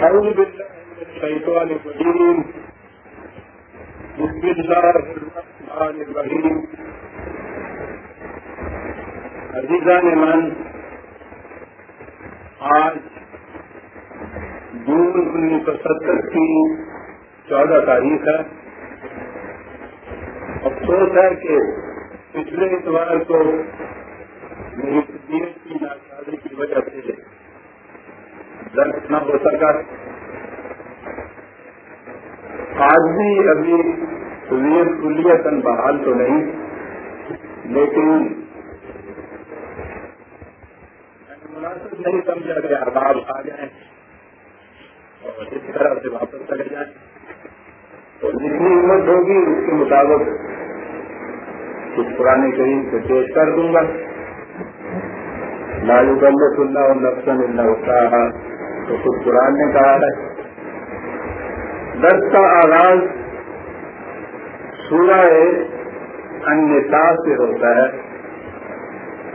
أعوذ بالله من الشيطان الرجيم. بسم الله الرحمن الرحيم. عزیزان من، آج جون انیس سو ستر کی چودہ تاریخ ہے. افسوس ہے کہ پچھلے اتوار کو میری طبیعت کی ناکاری کی وجہ سے درد نہ ہو سکا آج بھی ابھی طبیعت کلیتن بحال تو نہیں، لیکن مناسب نہیں سمجھا کہ احباب آ جائیں اور اس طرح سے واپس چلے جائیں۔ تو جتنی ہمت ہوگی اس کے مطابق کچھ پرانے کریم سے پیش کر دوں گا۔ لالو بلت اللہ نفسن اللہ ہوتا تو خود قرآن نے کہا ہے۔ درد کا آغاز سورہ انتا سے ہوتا ہے۔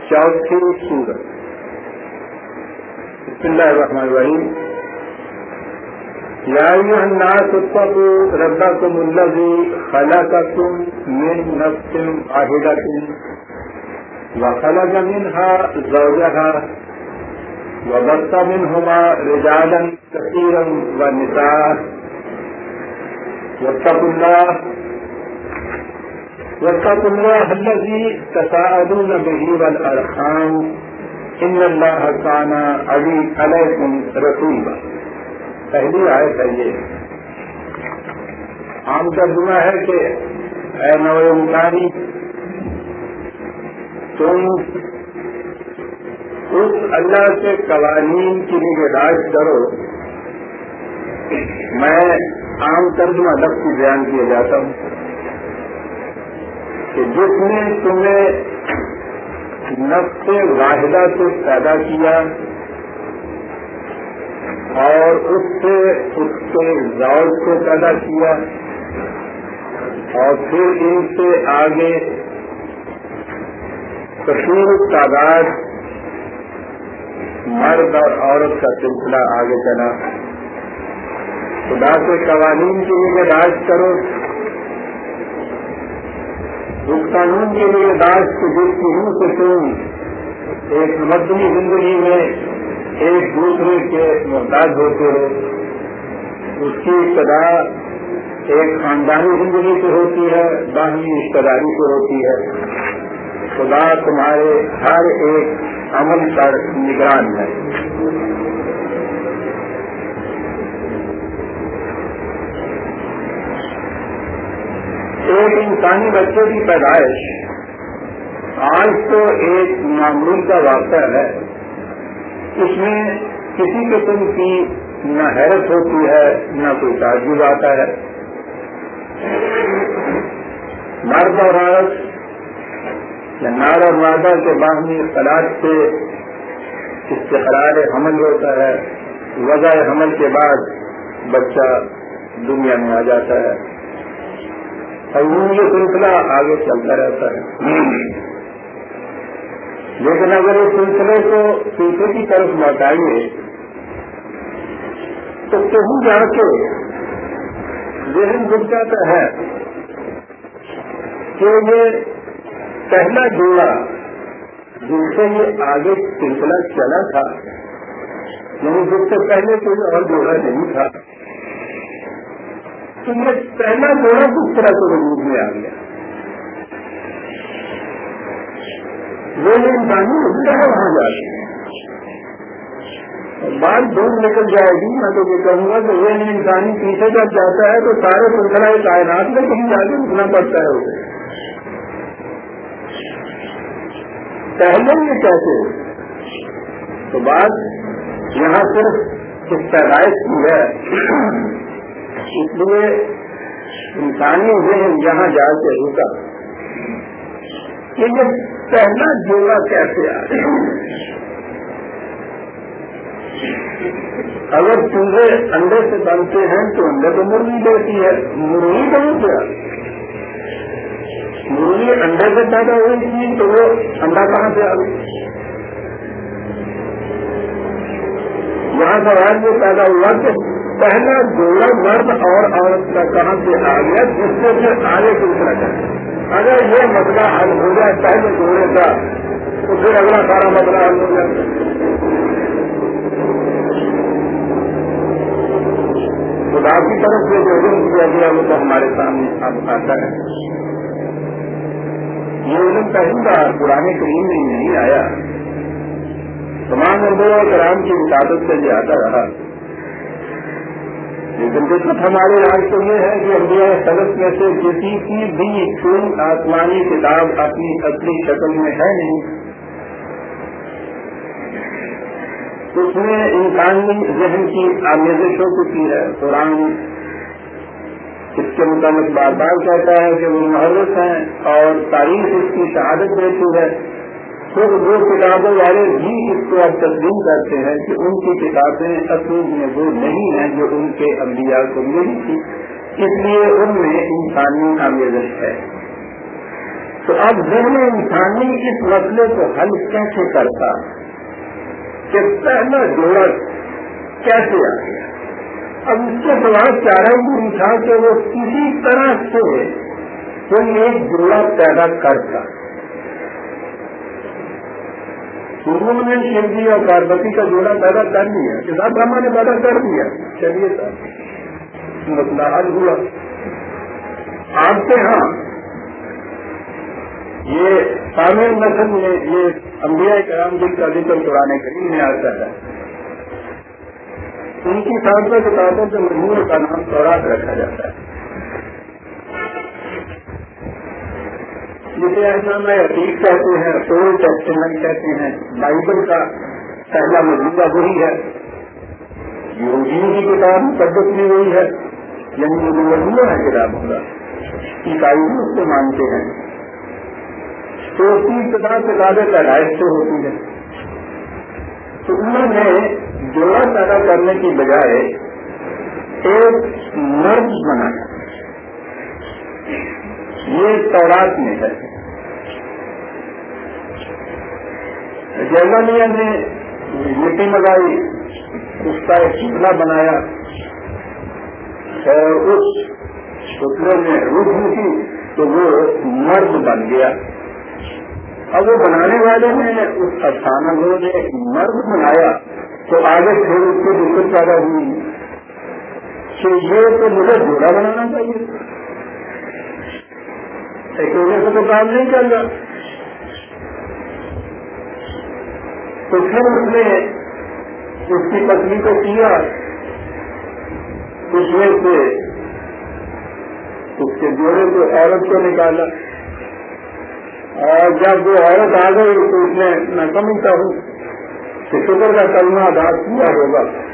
چوتھی سورت بسم اللہ الرحمن الرحیم۔ یا ایوہ الناس اتقوا ربکم الذی خلقکم من نفس واحدۃ وخلق منها زوجها وبث منهما رجالا كثيرا ونساء. واتقوا الله واتقوا الله الذي تساءلون به والأرحام. إن الله كان علي، عليكم رسولا پہلی آیت ہے یہ. عام ترجمہ ہے کہ اے نو انسانی، تم اس اللہ کے قوانین کی نگہداشت کرو۔ میں عام ترجمہ لفظ کی بیان کیا جاتا ہوں۔ کہ جس نے تمہیں نفس واحدہ سے پیدا کیا اور اس سے اس کے زور کو پیدا کیا اور پھر ان سے آگے کثیر تعداد مرد اور عورت کا سلسلہ آگے چلا۔ خدا کے قوانین کے لیے راج کرو۔ اس قانون کے لیے راج کو جس کی روح سے تم ایک مدنی زندگی میں ایک دوسرے کے محتاج ہوتے ہو اس کی ابتدا ایک خاندانی زندگی سے ہوتی ہے، باہمی رشتے داری سے ہوتی ہے۔ خدا تمہارے ہر ایک عمل پر نگران ہے۔ ایک انسانی بچے کی پیدائش۔ آج تو ایک معمول کا واقعہ ہے۔ اس میں کسی قسم کی نہ حیرت ہوتی ہے، نہ کوئی تعجب آتا ہے۔ مرد اور عورت نار اور مادہ کے باہمی اختلاط سے استقرار حمل ہوتا ہے، وضع حمل کے بعد بچہ دنیا میں آ جاتا ہے۔ اور یہ سلسلہ آگے چلتا رہتا ہے۔ لیکن اگر اس سلسلے کو پیچھے کی طرف لوٹائیے، تو کہیں جا کے ذہن رک جاتا ہے کہ یہ پہلا جوڑا جن سے یہ آگے سلسلہ چلا تھا۔ یعنی جس سے پہلے کوئی اور جوڑا نہیں تھا۔ تو یہ پہلا جوڑا کس طرح سے وجود میں آ گیا؟ وہ یہ انسانی ہوتا ہے وہاں جا کے بات دور نکل جائے گی، میں تو یہ کہوں گا کہ وہ انسانی پیچھے جب جاتا ہے تو سارے سلسلہ کائنات میں کہیں جا کے رکنا پڑتا ہے۔ اسے پہلے یہ کہتے تو بات یہاں صرف اس پیدائش کی ہے۔ اس لیے انسانی ذہن یہاں جا کے رکا کہ یہ پہلا جوڑا کیسے آ اگر چوہے انڈے سے بنتے ہیں تو انڈے تو مرغی دیتی ہے، مرغی کہاں سے مرغی انڈے سے پیدا ہوئی تھی تو وہ انڈا کہاں سے آ گئی یہاں سوال یہ پیدا ہوا کہ پہلا جوڑا مرد اور عورت کا کہاں سے آ گیا، جس سے پھر آگے دوسرا جائے۔ اگر یہ مسئلہ حل ہو جائے پہلے جوڑے کا، تو پھر اگلا سارا مسئلہ حل ہو جائے خدا کی طرف سے جو علم کیا گیا، وہ تو ہمارے سامنے اب آتا ہے۔ یہ علم پہلی بار پرانے کریم میں نہیں آیا۔ تمام انبیاء کرام کی عبادت سے یہ آتا رہا۔ لیکن دقت ہمارے یہاں تو یہ ہے کہ انبیاء سلط میں سے کسی کی بھی کوئی آسمانی کتاب اپنی اصلی شکل میں ہے نہیں۔ اس میں انسانی ذہن کی آمیزش ہو چکی ہے۔ قرآن اس کے متعلق بار بار کہتا ہے کہ وہ محرت ہیں اور تاریخ اس کی شہادت دیتی ہے۔ خود وہ کتابوں والے بھی اس کو اب تسلیم کرتے ہیں کہ ان کی کتابیں اصل میں وہ نہیں ہیں جو ان کے انبیاء کو ملی تھی۔ اس لیے ان میں انسانی آمیزش ہے۔ تو اب ذہن انسانی اس مسئلے کو حل کیسے کرتا؟ کہ پہلا جوڑا کیسے آ گیا؟ اب اس کے سوال چارہ یہ تھا کہ وہ کسی طرح سے کوئی ایک جوڑا پیدا کرتا انہوں نے شیو اور پاروتی کا جوڑا پیدا کر لیا کسان برہما نے پیدا کر دیا چلیے سر مسئلہ حل ہوا۔ آپ کے ہاں یہ شامل نسل میں یہ انبیاء کرام جن کا ذکر پرانے کریم میں آتا ہے۔ ان کی سازہ کتابوں سے مجموعے کا نام سوراخ رکھا جاتا ہے۔ جسے ایسا میں عتیق کہتے ہیں اولڈ ٹیسٹمنٹ کہتے ہیں، بائبل کا پہلا مجموعہ وہی ہے۔ یہودیوں کی کتاب مقدس بھی وہی ہے یعنی وہ مجموعہ ہے کتاب ہوگا عیسائی بھی اس کو مانتے ہیں۔ تو اس کی کتاب کتابیں پیدائش سے ہوتی ہے۔ تو انہوں نے جوڑا پیدا کرنے کی بجائے ایک مرد بنایا یہ تورات میں ہے۔ جرمنیا نے مٹی لگائی اس کا ایک پتلا بنایا اور اس پتلے میں روح کی تو وہ مرد بن گیا۔ اب وہ بنانے والے نے اس افسانہ کو ایک مرد بنایا۔ تو آگے پھر اس کو دقت پیدا ہوئی۔ کہ یہ تو مجھے جوڑا بنانا چاہیے۔ اکیلے سے تو کام نہیں چل رہا۔ تو پھر اس نے اس کی پتنی کو کیا۔ اس میں سے اس کے جوڑے کو عورت کو نکالا۔ اور جب وہ عورت آ گئی تو اس نے میں سمجھتا ہوں کہ شکر کا کلمہ ادا کیا ہوگا۔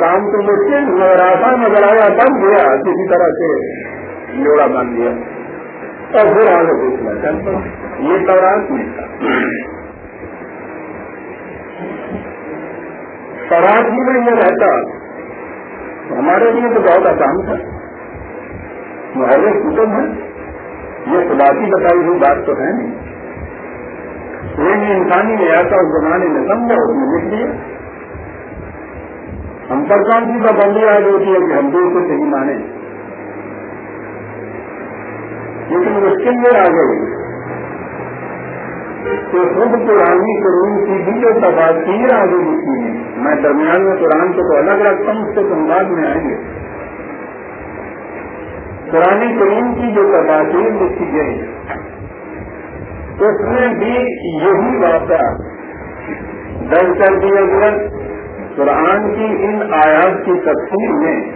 کام تو مشکل، مگر آسان نظر آیا، بن گیا، کسی طرح سے جوڑا بن گیا۔ اور پھر آگے پوچھنا چلتا یہ تورات نہیں تھا۔ تورات ہی میں یہ رہتا۔ ہمارے لیے تو بہت آسان تھا۔ محرم کتب ہے۔ یہ خلاسی بتائی ہوئی بات تو ہے نہیں۔ یہ انسانی میں آتا اس زمانے میں سمجھا اس میں لکھ دیا۔ ہم پر کون سی پابندی آ ہوتی ہے کہ ہم دور کو صحیح مانے لیکن مشکل یہ آ گئی تو خود پرانی قرون کی بھی جو تبادیر آگے لکھی ہے میں درمیان میں قرآن کو تو الگ رکھتا ہوں، اس سے سنواد میں آئیں گے۔ پرانی قرون کی جو تبادیر لکھی گئی اس میں بھی یہی واقعہ درج کر دیا گیا قرآن کی ان آیات کی تفصیل میں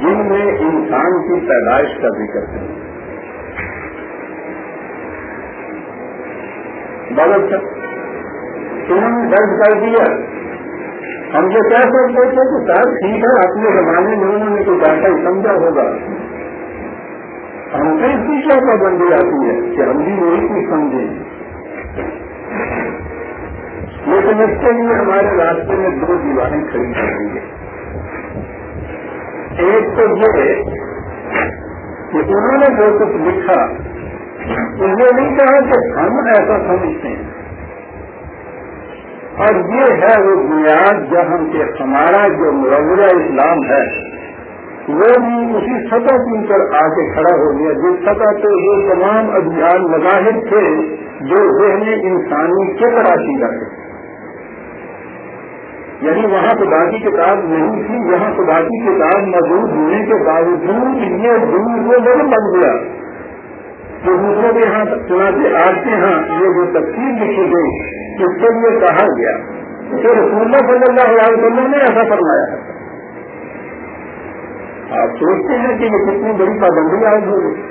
جن میں انسان کی پیدائش کا ذکر ہے۔ بہت انہوں نے درج کر دیا۔ ہم یہ کہہ سکتے تھے کہ سر ٹھیک ہے، اپنے زمانے میں انہوں نے کوئی ڈاٹا سمجھا ہوگا۔ ہم سے اس کی کیا پابندی آتی ہے کہ ہم بھی وہی کچھ سمجھیں۔ لیکن اس کے لیے ہمارے راستے میں دو دیواریں کھڑی کر رہی ہے ایک تو یہ کہ انہوں نے جو کچھ لکھا، انہوں نے نہیں کہا کہ ہم ایسا سمجھتے ہیں۔ اور یہ ہے وہ بنیاد جہاں کہ ہمارا جو مروجہ اسلام ہے وہ بھی اسی سطح کے اوپر آ کے کھڑا ہو گیا جس سطح پہ وہ تمام ابھیان مظاہر تھے جو ذہن انسانی کے تراشی رکھے یعنی وہاں تو باقی کتاب نہیں تھی، یہاں تو باقی کتاب موجود ہونے کے باوجود یہ دور کو ضرور بن گیا۔ تو دوسروں کے یہاں چنا کے آپ کے یہاں یہ جو تفصیل لکھی گئی، اس کے لیے کہا گیا۔ کہ رسول اللہ صلی اللہ علیہ وسلم نے ایسا فرمایا۔ ہے آپ سوچتے ہیں کہ یہ کتنی بڑی پابندی آئے ہوگی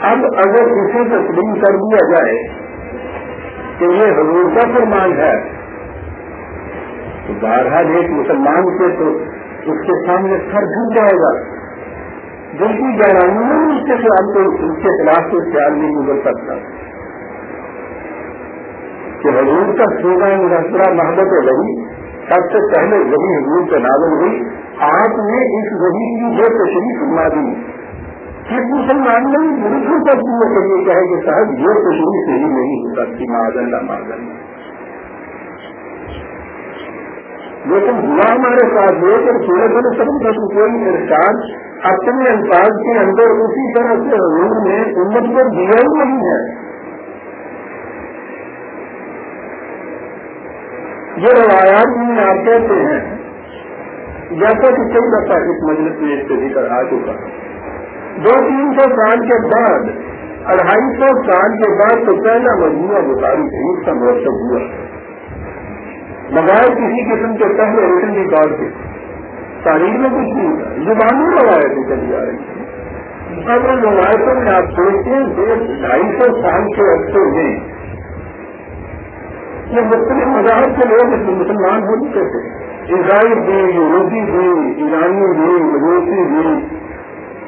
اب اگر اسے تسلیم کر دیا جائے کہ یہ حضور کا فرمان ہے، تو بہرحال ایک مسلمان کے تو اس کے سامنے سر جھک جائے گا۔ جن کی گہرائیوں میں اس کے خلاف کو اس کے خلاف کوئی خیال نہیں گزر سکتا۔ کہ حضور کا سونا مرتبہ محبت وہی سب سے پہلے وہی حضور کے نازل ہوئی۔ آپ نے اس وہی کی جو تشریف فرما دی کس مسلمان نے بالکل تصویر کے لیے کہے کہ صاحب، یہ تشریف صحیح نہیں ہو سکتی معذ معذن معذن لیکن ہوا ہمارے ساتھ یہ کہ سورج بڑے سب کا کوئی ارشاد اپنے الفاظ کے اندر اسی طرح سے حضور نے امت کو دیا ہی نہیں ہے۔ یہ روایات میں آپ کہتے ہیں جیسا کہ کئی دفعہ اس مجلس میں اس سے ذکر آ چکا۔ دو تین سو سال کے بعد، اڑھائی سو سال کے بعد تو پہلا مجموعہ بخاری شریف کا موسم ہوا۔ بغیر کسی قسم کے پہلے ریٹن ریکارڈ کے۔ تاریخ میں کچھ نہیں ہوتا زبانی روایتیں چلی آ رہی تھی اب ان روایتوں میں آپ سوچتے ہیں دو ڈھائی سو سال کے عرصے میں یہ مختلف مذاہب کے لوگ اس میں مسلمان ہو چکے تھے عیسائی بھی، یہودی بھی، ایرانی بھی روسی بھی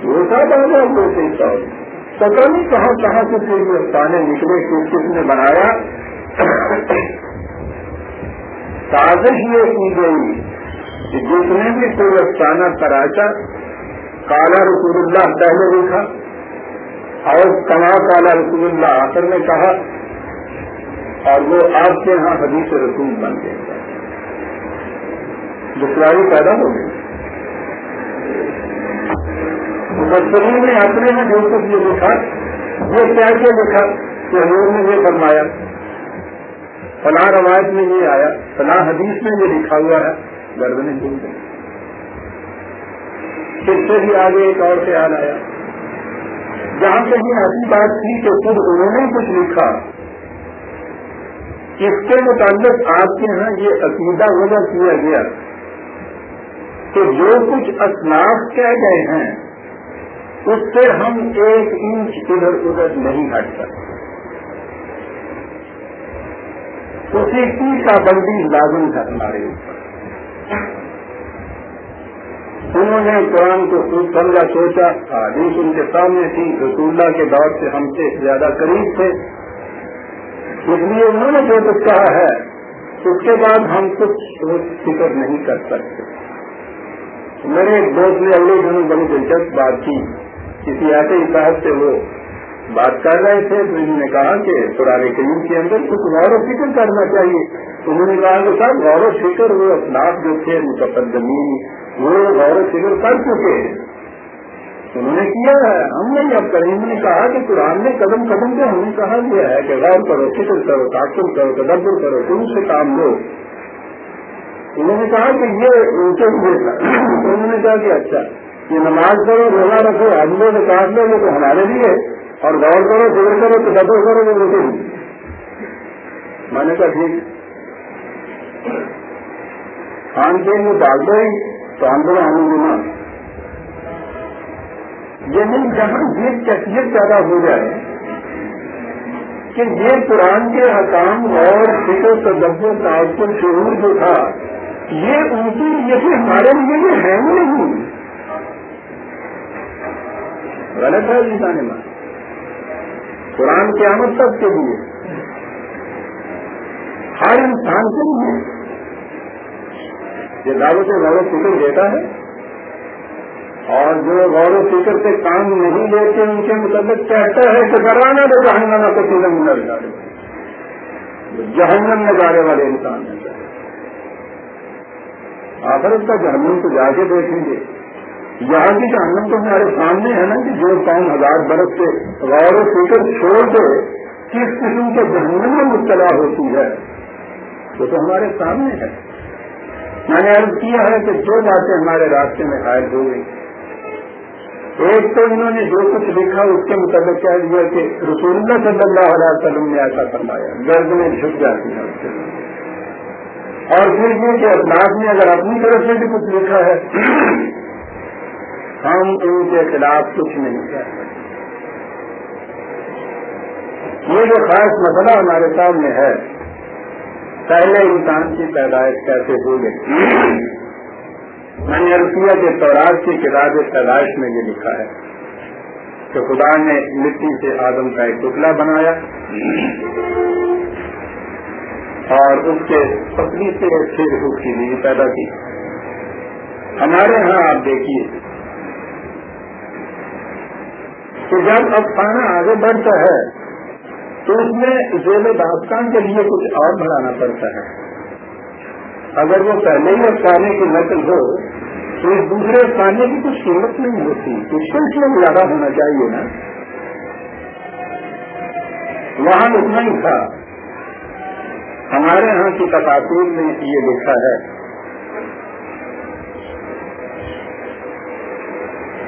وہ سب آزاد ہوتے سب پتا نہیں کہاں کہاں سے پھر یہ تانے نکلے، کس کس نے بنایا۔ سازش یہ کی گئی کہ جتنے بھی کوئی افسانہ تراشا، کالا رسول اللہ پہلے لکھا اور کما کالا رسول اللہ آخر میں کہا اور وہ آپ کے یہاں حدیث رسول بن گئے۔ دشواری پیدا ہو گئی۔ نے اپنے میں جو کچھ یہ لکھا، یہ کیا کیا لکھا کہ حضور نے یہ فرمایا۔ فلاں روایت میں یہ آیا، فلاں حدیث میں یہ لکھا ہوا ہے۔ گردنے جن گئی پھر سے بھی آگے ایک اور خیال آیا۔ جہاں کہیں ایسی بات تھی کہ خود انہوں نے کچھ لکھا، اس کے متعلق آپ کے یہاں یہ عقیدہ وجہ کیا گیا۔ کہ جو کچھ اسناف کہہ گئے ہیں، اس سے ہم ایک انچ ادھر ادھر نہیں ہٹ سکتے۔ اسی کی کا بندی لازم تھا ہمارے اوپر۔ انہوں نے قرآن کو خوب سمجھا، سوچا، حدیث ان کے سامنے تھی، رسول اللہ کے دور سے ہم سے زیادہ قریب تھے۔ اس لیے انہوں نے جو کچھ کہا ہے، اس کے بعد ہم کچھ سوچ فکر نہیں کر سکتے۔ میرے ایک دوست نے اگلے دنوں بڑی دلچسپ بات کی۔ کسی ایسے صاحب سے وہ بات کر رہے تھے تو انہوں نے کہا کہ پرانے کریم کے اندر کچھ غور و فکر کرنا چاہیے۔ انہوں نے کہا کہ سر غور و فکر وہ اخلاق جو تھے، متقدمین، وہ غور و فکر کر چکے ہیں۔ انہوں نے کیا ہے؟ ہم نے اب کریم نے کہا کہ قرآن نے قدم قدم پہ ہمیں کہا گیا ہے کہ غور کرو، فکر کرو تعقل کرو، تدبر کرو تم سے کام لو۔ انہوں نے کہا کہ یہ ان کے لیے تھا۔ انہوں نے کہا کہ اچھا یہ نماز کرو روزہ رکھو آدمیوں سے کاٹ لو تو ہمارے لیے اور غور کرو، فکر کرو، تدبر کرو وہ روکے میں نے کہا ٹھیک خان کے میں ڈال دو تو آندولن ہمیں گنا یعنی جہاں یہ کیفیت پیدا ہو جائے کہ یہ قرآن کے حکام اور فکر تدبر تعصب شعور جو تھا یہ ان کی ہمارے لیے یہ ہے ہی نہیں۔ غلط ہے جی انسان قرآن کی آمد تک کے لیے۔ ہر انسان کے لیے۔ یہ دعوت غور و فکر دیتا ہے۔ اور جو غور و فکر سے کام نہیں لیتے، ان کے متعلق کہتا ہے کہ کرانا تو جہنگانہ کو فلم مل جائے جہنم میں جانے والے انسان ہیں۔ آخرت کا جہنم تو جا کے دیکھیں گے۔ یہاں کی جہنم تو ہمارے سامنے ہے نا کہ جو پانچ ہزار برس سے غور و فکر چھوڑ کے کس قسم کے جہنم میں مبتلا ہوتی ہے؟ وہ تو ہمارے سامنے ہے۔ میں نے عرض کیا ہے کہ جو باتیں ہمارے راستے میں قائد ہو گئی۔ ایک تو انہوں نے جو کچھ لکھا، اس کے مطابق کیا دیا کہ رسول اللہ صلی اللہ علیہ وسلم نے ایسا فرمایا، گرد میں جھک جاتی ہے۔ اس کے اور پھر یہ کہ اپناس نے اگر اپنی طرف سے بھی کچھ لکھا ہے، ہم ان کے خلاف کچھ نہیں کہتے یہ جو خاص مسئلہ ہمارے سامنے ہے، پہلے انسان کی پیدائش کیسے ہو گئی؟ میں نے کیا کہ تورات کی کتاب پیدائش میں یہ لکھا ہے کہ خدا نے مٹی سے آدم کا ایک ٹکڑا بنایا۔ اور اس کے پتلی سے پھر اس کی نیند پیدا کی۔ ہمارے ہاں آپ دیکھیے۔ کہ جب اب کھانا آگے بڑھتا ہے، تو اس میں زیب داستان کے لیے کچھ اور بڑھانا پڑتا ہے۔ اگر وہ پہلے ہی افسانے کی نقل ہو، تو اس دوسرے افسانے کی کچھ قیمت نہیں ہوتی۔ اس کو اس میں زیادہ ہونا چاہیے نا۔ وہاں اتنا ہی تھا۔ ہمارے ہاں کی تقاصر میں یہ لکھا ہے۔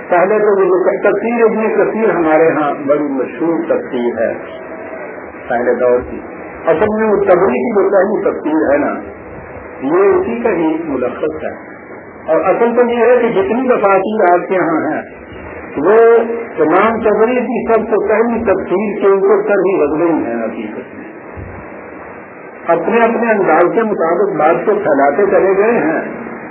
پہلے تو وہ تصویر ابن کثیر ہمارے ہاں بڑی مشہور تصویر ہے۔ پہلے دور کی۔ اصل میں وہ تبری کی جو پہلی تصویر ہے نا، یہ اسی کا ہی ملخص ہے۔ اور اصل تو یہ ہے کہ جتنی دفاتیر آپ کے یہاں ہیں، وہ تمام چبری کی سب سے پہلی تفصیل کے اوپر سر ہی بدلے ہیں۔ حقیقت میں اپنے اپنے انداز کے مطابق بات کو پھیلاتے چلے گئے ہیں۔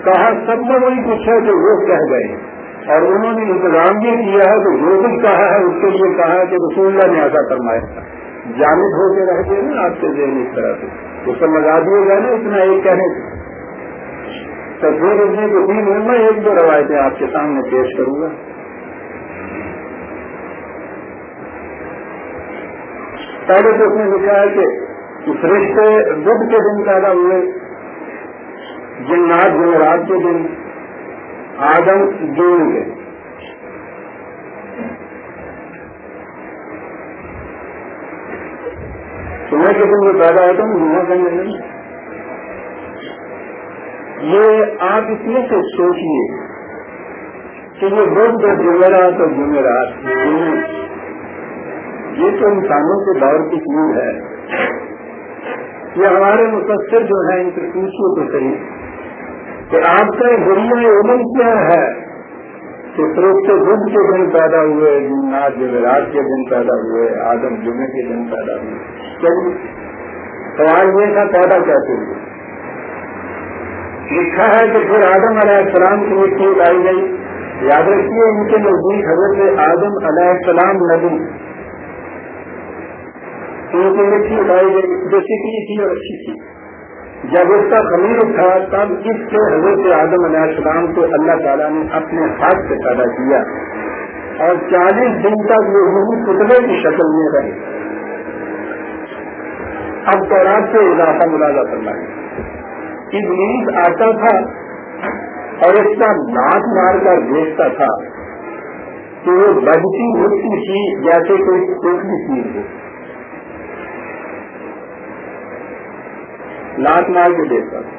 کہا، سب میں وہی کچھ ہے جو وہ کہہ گئے۔ اور انہوں نے انتظام یہ کیا ہے کہ جو کچھ کہا ہے، اس کے لیے کہا ہے کہ رسول اللہ نے ایسا فرمایا۔ تھا جامد ہو کے رہ گئے نا آپ کے ذہن اس طرح سے۔ اس پر لگا دیا گیا نا اتنا ایک کہنے۔ تو پھر اتنے کو میں ایک دو روایتیں آپ کے سامنے پیش کروں گا۔ پہلے تو اس نے لکھا ہے کہ فرشتے بدھ کے دن پیدا ہوئے، جنات جمعرات کے دن، آدم جون کے۔ میں کسی میں پیدا ہوتا ہوں جمعہ کرنے نہیں یہ آپ اس میں سے سوچیے کہ یہ بدھ جو جمعرات اور جمعرات یہ تو انسانوں کے دور کی چیز ہے۔ یہ ہمارے مفسر جو ہیں ان سے پوچھو تو صحیح کہ آپ کا ذریعہ علم کیا ہے؟ کہ فروخت بدھ کے دن پیدا ہوئے جمنات جمعرات کے دن پیدا ہوئے، آدم جمعے کے دن پیدا ہوئے۔ چلیے سوال یہ تھا پیدا کیسے ہوئے؟ لکھا ہے کہ پھر آدم علیہ السلام کی مٹی اگائی گئی۔ یاد رکھیے ان کے نزدیک حضرت آدم علیہ السلام نبی ان مٹی اگائی گئی، جو سیکھی تھی اور اچھی تھی۔ جب اس کا خمیر اٹھا، تب اس سے حضرت آدم علیہ السلام کو اللہ تعالیٰ نے اپنے ہاتھ سے پیدا کیا۔ اور چالیس دن تک وہ پتلے کی شکل میں رہے۔ اب تو رات سے اضافہ ملازہ کرنا ہے ابلیس آتا تھا اور اس کا ناک مار کر دیکھتا تھا کہ وہ بجتی مٹی تھی جیسے کوئی ٹوٹلی چیز ہو لات مار کے دیکھتا تھا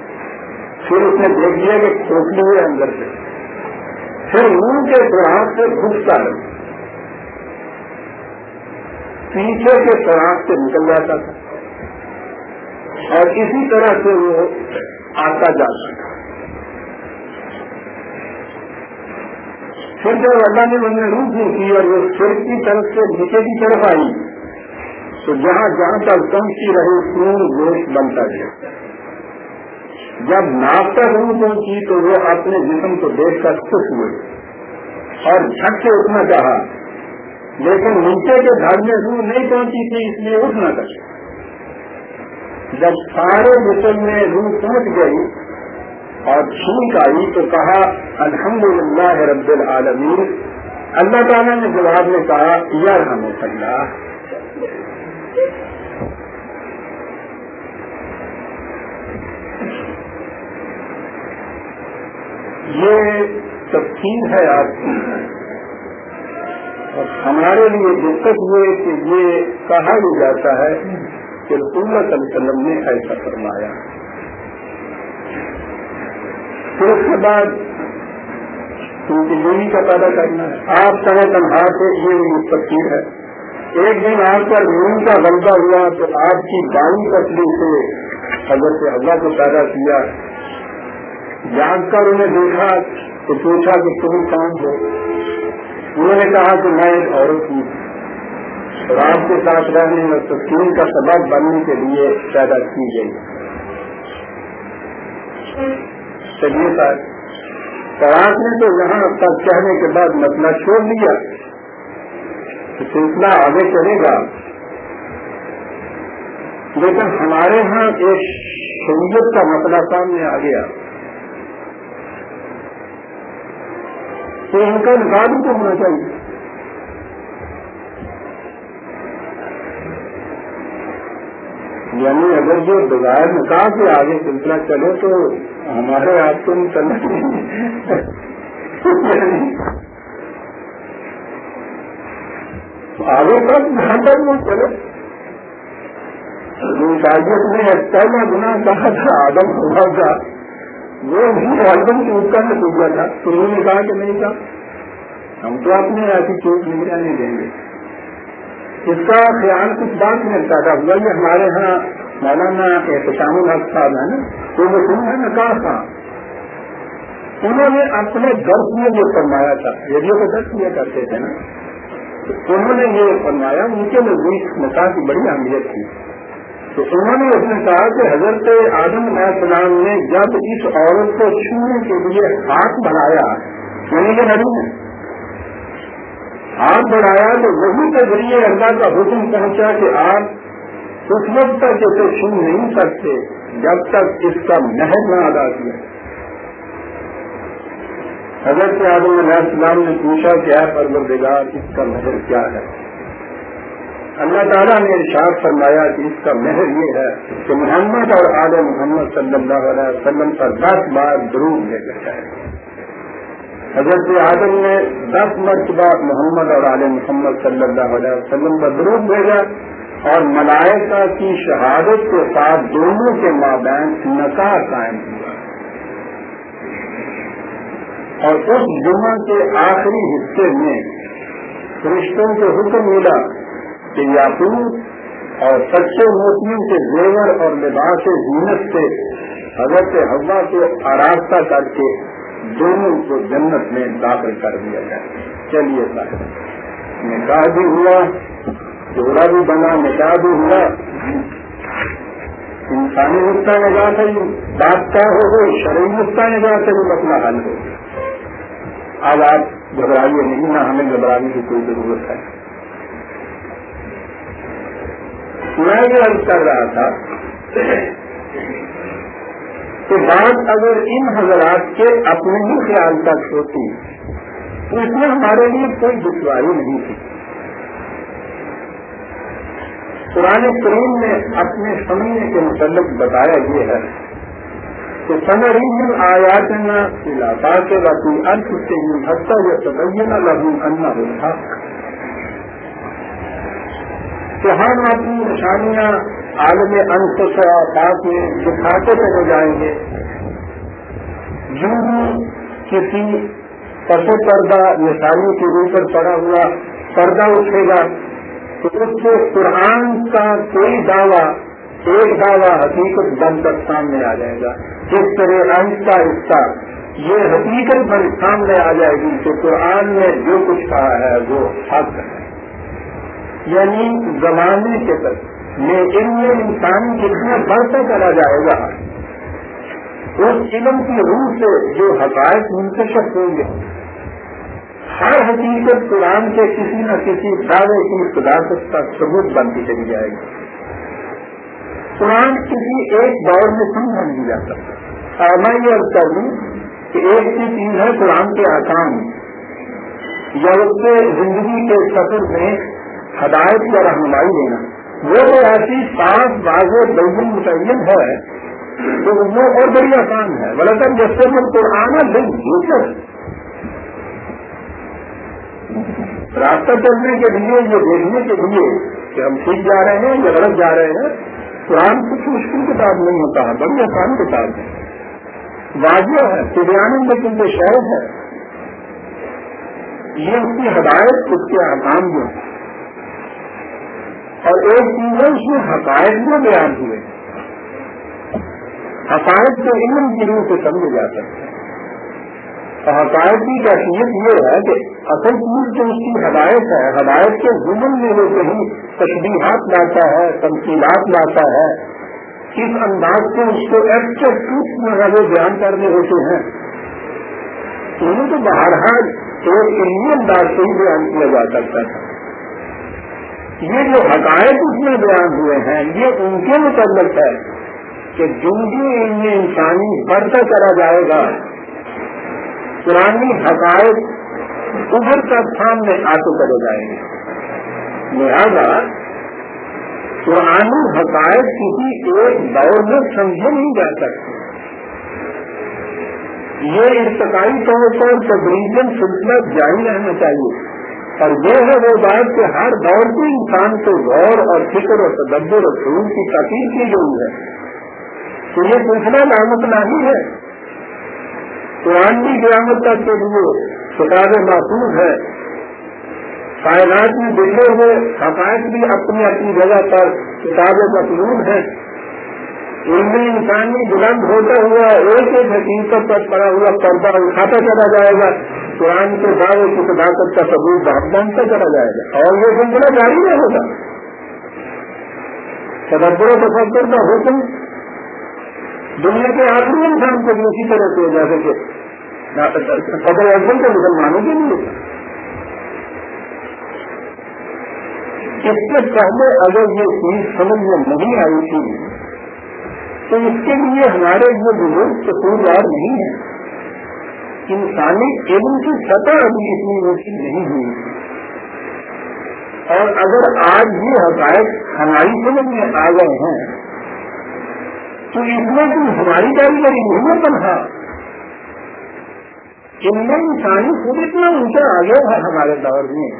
پھر اس نے دیکھ لیا کہ ٹوٹلی ہوئے اندر سے۔ پھر منہ کے سوراخ سے گھستا رہا پیچھے کے سوراخ سے نکل جاتا تھا۔ اور اسی طرح سے وہ آتا جاتا تھا۔ پھر جب اللہ نے انہیں روح کی اور وہ سر کی طرف سے نیچے کی طرف آئی۔ تو جہاں جہاں تک پہنچی رہے خون گوشت بنتا گیا جب ناپ تک روح پہنچی تو وہ اپنے جسم کو دیکھ کر خوش ہوئے۔ اور جھٹ سے اٹھنا چاہا۔ لیکن نیچے کے گھر میں روح نہیں پہنچی تھی، اس لیے اٹھنا چاہیے جب سارے جسم میں روح پہنچ گئی اور چھینک آئی تو کہا الحمد للہ رب العالمین۔ اللہ تعالیٰ نے جواب میں کہا یار ہمیں اللہ یہ تفصیل ہے آپ کی۔ اور ہمارے لیے دقت یہ کہ یہ کہا بھی جاتا ہے کہ رسول اللہ علیہ وسلم نے ایسا فرمایا۔ پھر اس کے بعد کیونکہ یہی کا پیدا کرنا ہے، آپ سمے تنہا سے یہ مستقیر ہے۔ ایک دن آپ کا نیند کا غلبہ ہوا تو آپ کی بائیں پتلی سے حضرت اللہ کو پیدا کیا۔ جان کر انہیں دیکھا تو پوچھا کہ تم کون ہو؟ انہوں نے کہا کہ میں ایک عورت ہوں۔ اور کے ساتھ رہنے میں تسکین کا سبب بننے کے لیے پیدا کی گئی۔ چلیے سر آپ نے تو یہاں تک کہنے کے بعد مسئلہ چھوڑ دیا۔ سلسلہ آگے چلے گا۔ لیکن ہمارے ہاں ایک شریعت کا مسئلہ سامنے آ گیا۔ تو ان کا نکال تو ہونا چاہیے۔ یعنی اگر جو بغیر نکاح کے آگے سلسلہ چلے تو ہمارے آپ کو چلنا یعنی آگے تک جہاں تک وہ چلے۔ شاگرد نے پہلا گنا کہا تھا، آدم ہوا کا۔ وہ بھی آدم کے اوپر میں ڈوبا تھا۔ تو انہوں نے کہا کہ نہیں کہا۔ ہم تو اپنے ایسی چوٹ نہیں دیں گے۔ اس کا خیال کچھ بات میں پیدا ہوا یہ ہمارے یہاں مولانا احتشام الحق صاحب ہے نا تو وہ سن ہے نا کہا تھا۔ انہوں نے اپنے درد میں یہ فرمایا تھا، ریڈیو کو درد کیا کرتے تھے نا، انہوں نے یہ فرمایا، ان کے نزدیک نکاح کی بڑی اہمیت تھی۔ تو انہوں نے اس میں کہا کہ حضرت آدم علیہ السلام نے جب اس عورت کو چھونے کے لیے ہاتھ بڑھایا یعنی یہ نہیں ہے ہاتھ بڑھایا تو وہی کے ذریعے اللہ کا حکم پہنچا کہ آپ اس وقت تک اسے چھو نہیں سکتے جب تک اس کا محل نہ ادا کیا۔ حضرت آدم علیہ السلام نے پوچھا کہ پروردگار، اس کا محل کیا ہے؟ اللہ تعالیٰ نے ارشاد فرمایا کہ اس کا محل یہ ہے کہ محمد اور آل محمد صلی اللہ علیہ وسلم کا دس بار درود لے کر جائے حضرت آدم نے دس مرتبہ محمد اور عال محمد صلی اللہ علیہ وسلم کا درود بھیجا اور ملائکہ کی شہادت کے ساتھ دونوں کے مابین نکاح قائم ہوا اور اس جمعہ کے آخری حصے میں فرشتوں کو حکم ملا کہ یاقوت اور سچے موتیوں کے زیور اور لباس زینت سے حضرت ہوا کو آراستہ کر کے دونوں کو جنت میں داخل کر دیا جائے۔ چلیے صاحب، نکاح بھی ہوا، جوڑا بھی بنا، نکاح بھی ہوا۔ انسانی نقطہ نگاہ سے بات کیا ہو گئی، شرعی نقطہ نگاہ سے بھی مسئلہ حل ہو اب آپ گھبرائیے نہیں، نہ ہمیں گھبرانے کی کوئی ضرورت ہے۔ میں یہ عرض کر رہا تھا کہ بات اگر ان حضرات کے اپنے ہی خیال تک ہوتی، تو اس میں ہمارے لیے کوئی دشواری نہیں تھی۔ قرآن کریم نے اپنے سمجھنے کے متعلق بتایا یہ ہے کہ سمرین آیات علاقہ کے وقت انت سے حتہ یا تبین لہو انا ہوتا کہ ہم اپنی نشانیاں عالم انت سے آفاق میں دکھاتے چلے جائیں گے۔ جو بھی کسی پسو پردہ نشانی کے اوپر پڑا ہوا پردہ اٹھے گا تو اس سے قرآن کا کوئی دعویٰ، ایک دعویٰ حقیقت بن کر سامنے آ جائے گا۔ جس طرح آہستہ آہستہ یہ حقیقت بن سامنے آ جائے گی کہ قرآن نے جو کچھ کہا ہے وہ حق ہے۔ یعنی زمانے کے تک۔ میں علم انسانی جتنا بڑھتا چلا جائے گا۔ اس علم کی روح سے جو حقائق منتشر ہوں گے۔ ہر حقیقت قرآن کے کسی نہ کسی دعوے کی صداقت کا ثبوت بنتی چلی جائے گی۔ قرآن کسی ایک دور میں سمجھا نہیں جا سکتا۔ میں یہ کر دوں کہ ایک ہی چیز ہے قرآن کے آسان یا اس کے زندگی کے سفر میں ہدایت یا رہنمائی دینا۔ وہ تو ایسی صاف واضح بلبل متعین ہے تو وہ اور بڑی آسان ہے۔ بلکہ جس سے میں قرآن دن راستہ چلنے کے لیے یہ دیکھنے کے لیے کہ ہم ٹھیک جا رہے ہیں یا غلط جا رہے ہیں، قرآن کچھ مشکل کتاب نہیں ہوتا ہے بڑی آسان کتاب ہے۔ واضح ہے سریانند لیکن جو شہر ہے۔ یہ اس کی ہدایت، اس کے احکام جو اور ایک چیز ہے، اس میں حقائق جو بیان ہوئے حقائق کو علم کی روح سے سمجھے جا سکتے ہیں حقائق کی کیفیت یہ ہے کہ اصل چیز جو اس کی ہدایت ہے۔ ہدایت کے ضمن میں وہ کہیں تشریحات لاتا ہے تمثیلات لاتا ہے۔ کس انداز سے اس کو ایکسٹرا میں بیان کرنے ہوتے ہیں۔ انہیں تو بہرحال ایک علمی انداز سے ہی بیان کیا جا سکتا تھا۔ یہ جو حقائق اس میں بیان ہوئے ہیں، یہ ان کے متعلق ہے کہ جن بھی ان میں انسانی بڑھتا چلا جائے گا، پرانی حقائق ابھر کر سامنے آتے چلے جائیں گے۔ لہذا پرانی حقائق کسی ایک دور میں سمجھے نہیں جا سکتے۔ یہ ارتقائی طور پر تدریجن سلسلہ جاری رہنا چاہیے۔ اور یہ ہے وہ بات کہ ہر دور کے انسان کو غور اور فکر اور تدبر اور شروع کی تقیر کی گئی ہے۔ تو یہ پوچھنا نامت نہیں ہے۔ قرآن کی قیامت تک کے لیے کتاب محفوظ ہے۔ کائنات میں بگڑے ہوئے حقائق بھی اپنی اپنی جگہ پر کتابیں مقلوب ہیں۔ ان میں انسانی بلند ہوتا ہوا ایک ایک حقیقت پر پڑا ہوا پردہ اٹھاتا چلا جائے گا۔ قرآن کے دعوے کی صداقت کا ثبوت بنتا چلا جائے گا۔ اور یہ سلسلہ جاری نہیں ہوگا تدبر و تصور کا حکم دنیا کے آخری انسان کو بھی اسی طرح سے جا سکے۔ قدر اعظم کے مسلمانوں کے لیے۔ اس سے پہلے اگر یہ چیز سمجھ میں نہیں آئی تھی تو اس کے لیے ہمارے جو بزرگ قصوروار نہیں ہے۔ انسانی علم کی سطح ابھی اتنی اونچی نہیں ہوئی۔ اور اگر آج یہ حقائق ہماری سمجھ میں آ گئے ہیں، تو اس میں کوئی ہماری کاریگری نہیں ہے بنا ان میں انسانی خود اتنا اونچا آ گیا ہے ہمارے دور میں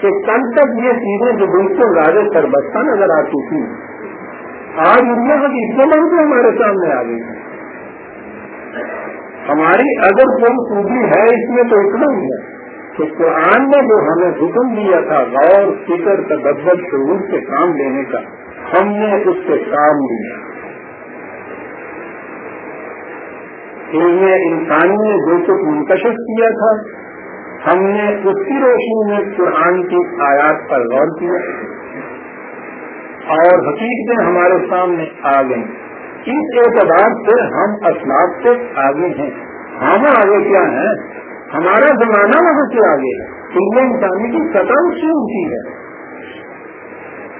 کہ کل تک یہ چیزیں جو بالکل راجے سربستہ نظر آتی تھی آج دنیا کی بن کے ہمارے سامنے آ گئی ہماری اگر کوئی خوبی ہے اس میں تو اتنا ہی ہے کہ قرآن نے جو ہمیں حکم دیا تھا غور، فکر، تدبر، شعور سے کام لینے کا، ہم نے اس سے کام لیا۔ ان میں انسانی نے جو کچھ منتشر کیا تھا، ہم نے اس کی روشنی میں قرآن کی آیات پر غور کیا۔ اور حقیقتیں ہمارے سامنے آ گئی اس اعتبار سے ہم اسلاف سے آگے ہیں۔ ہم آگے کیا ہیں؟ ہمارا زمانہ وہاں سے آگے ہے۔ علم انسانی کی سطح اس سے اونچی ہے۔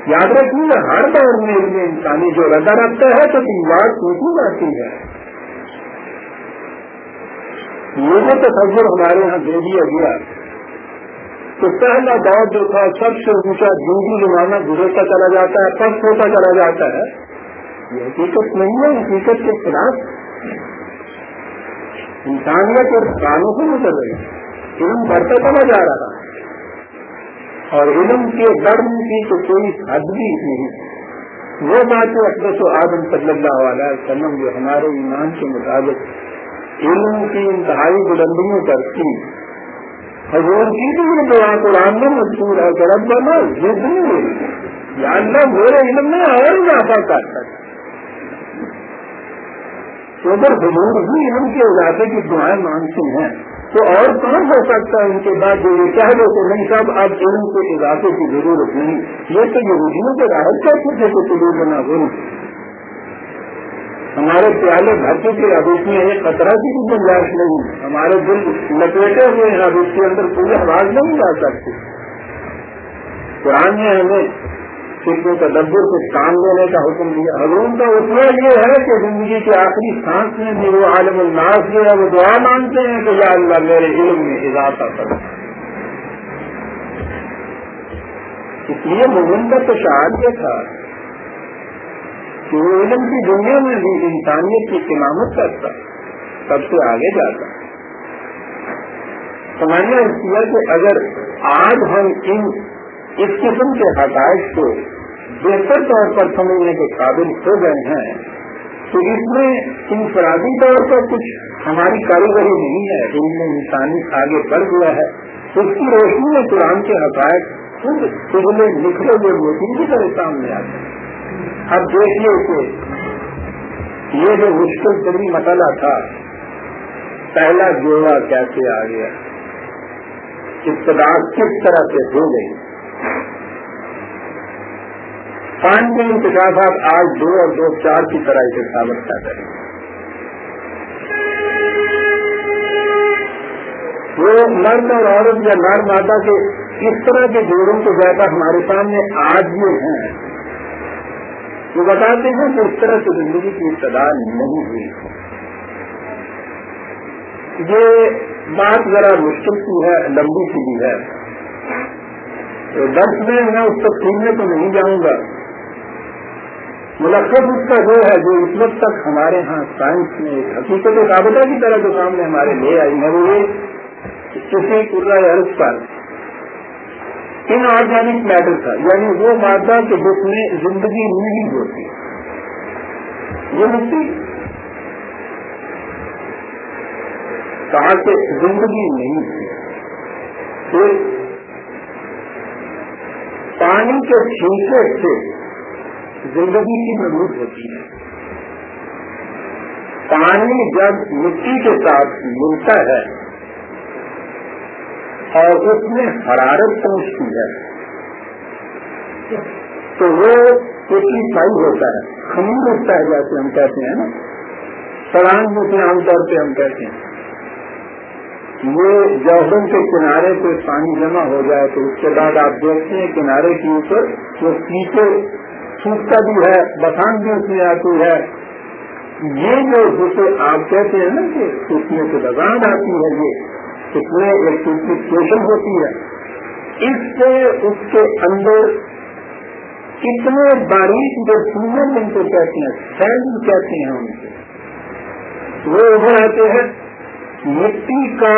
یاد رکھیے ہر دور میں علم انسانی جو ردا رکھتا ہے، تو دیوار ٹوٹی جاتی ہے۔ یہ جو تصور ہمارے یہاں دے دیا گیا تو پہلا دور جو تھا، سب سے اونچا جنگی زمانہ گزرتا چلا جاتا ہے سب ہوتا چلا جاتا ہے۔ یہ حقیقت نہیں ہے حقیقت کے خلاف انسانیت اور کانوں سے نکل رہی علم بڑھتا چلا جا رہا اور علم کے درم کی تو کوئی حد بھی نہیں وہ بات اقدس و آدم صلی اللہ علیہ وسلم جو ہمارے ایمان کے مطابق علم کی انتہائی بلندیوں پر تھی حضور کی بھی دعا قرآن میں مشہور ہے کہ رب بنا، یہ یا اللہ میرے علم میں اور اضافہ کر سکتا تو اگر حضور بھی علم کے اضافے کی دعائیں مانگتے ہیں، تو اور کون ہو سکتا ہے ان کے بعد جو یہ کہہ دو کہ نہیں سب اب علم کے اضافے کی ضرورت نہیں۔ یہ تو یہودیوں کے راحت کرتے تھے کہ ضرور بنا ضرور ہمارے پیالے بھر چکے اب اس میں ایک خطرہ کی بھی گنجائش نہیں ہمارے دل لپیٹے ہوئے ہیں اب اس کے اندر کوئی آواز نہیں جا سکتی۔ قرآن نے ہمیں فکر تدبر سے کام لینے کا حکم دیا۔ حضرون کا اتنا یہ ہے کہ زندگی کے آخری سانس میں بھی وہ عالم الناس جو ہے، وہ دعا مانتے ہیں کہ یا اللہ میرے علم میں اضافہ کرو۔ اس لیے مومن کا تو شہاد یہ تھا کہ وہ علم کی دنیا میں بھی انسانیت کی قیامت کرتا سب سے آگے جاتا سمجھنا اس کیا کہ اگر آج ہم ان اس قسم کے حقائق کو بہتر طور پر سمجھنے کے قابل ہو گئے ہیں، تو اس میں انفرادی طور پر کچھ ہماری کاروباری نہیں ہے۔ ان میں انسانی آگے بڑھ گیا ہے، اس کی روشنی میں قرآن کے حقائق خود پگلے نکلے ہوئے موتی کی طرح سامنے آتے ہیں۔ اب دیکھیے کہ یہ جو مشکل ترین مسئلہ تھا، پہلا جوڑا کیسے آ گیا؟ ابتدا کس طرح سے ہو گئی؟ پانچ کے انتخابات آج دو اور دو چار کی طرح اسے ثابت کر رہے ہیں۔ وہ مرد اور عورت یا نر ماتا کے اس طرح کے جوڑوں کو زیادہ ہمارے سامنے آج یہ ہیں۔ وہ بتاتے ہیں کہ اس طرح سے زندگی کی ابتدا نہیں ہوئی۔ یہ بات ذرا مشکل کی ہے، لمبی سی بھی ہے۔ درس میں میں اس کو سننے تو نہیں جاؤں گا۔ ملخص اس کا وہ ہے جو اس وقت تک ہمارے ہاں سائنس میں حقیقت رابطہ کی طرح جو سامنے ہمارے لے آئی ہے، وہ یہ کسی عرض پر ان آرگینک میٹر تھا یعنی وہ مادہ کہ جس میں زندگی نہیں ہوتی یہ مٹی کہا کہ زندگی نہیں ہے پانی کے چھینکے سے زندگی کی ضرورت ہوتی ہے پانی جب مٹی کے ساتھ ملتا ہے اور اس میں حرارت پہنچتی ہے۔ تو وہ کتنی فائی ہوتا ہے۔ خمیر ہوتا ہے جیسے ہم کہتے ہیں نا۔ سڑان ہوتے عام طور پہ ہم کہتے ہیں۔ وہ جوہن کے کنارے پہ پانی جمع ہو جائے تو اس کے بعد آپ دیکھتے ہیں کنارے کے اوپر وہ پیچھے سوکھتا بھی ہے، بسان بھی اس میں آتی ہے۔ یہ جو جسے آپ کہتے ہیں نا کہ سوکھنے سے بسان آتی ہے، یہ اس میں ایک ہوتی ہے۔ اس سے اس کے اندر کتنے باریک جو سوزن ان کو کہتے ہیں سیل کہتے ہیں ان سے وہ ابھر آتے ہیں، مٹی کا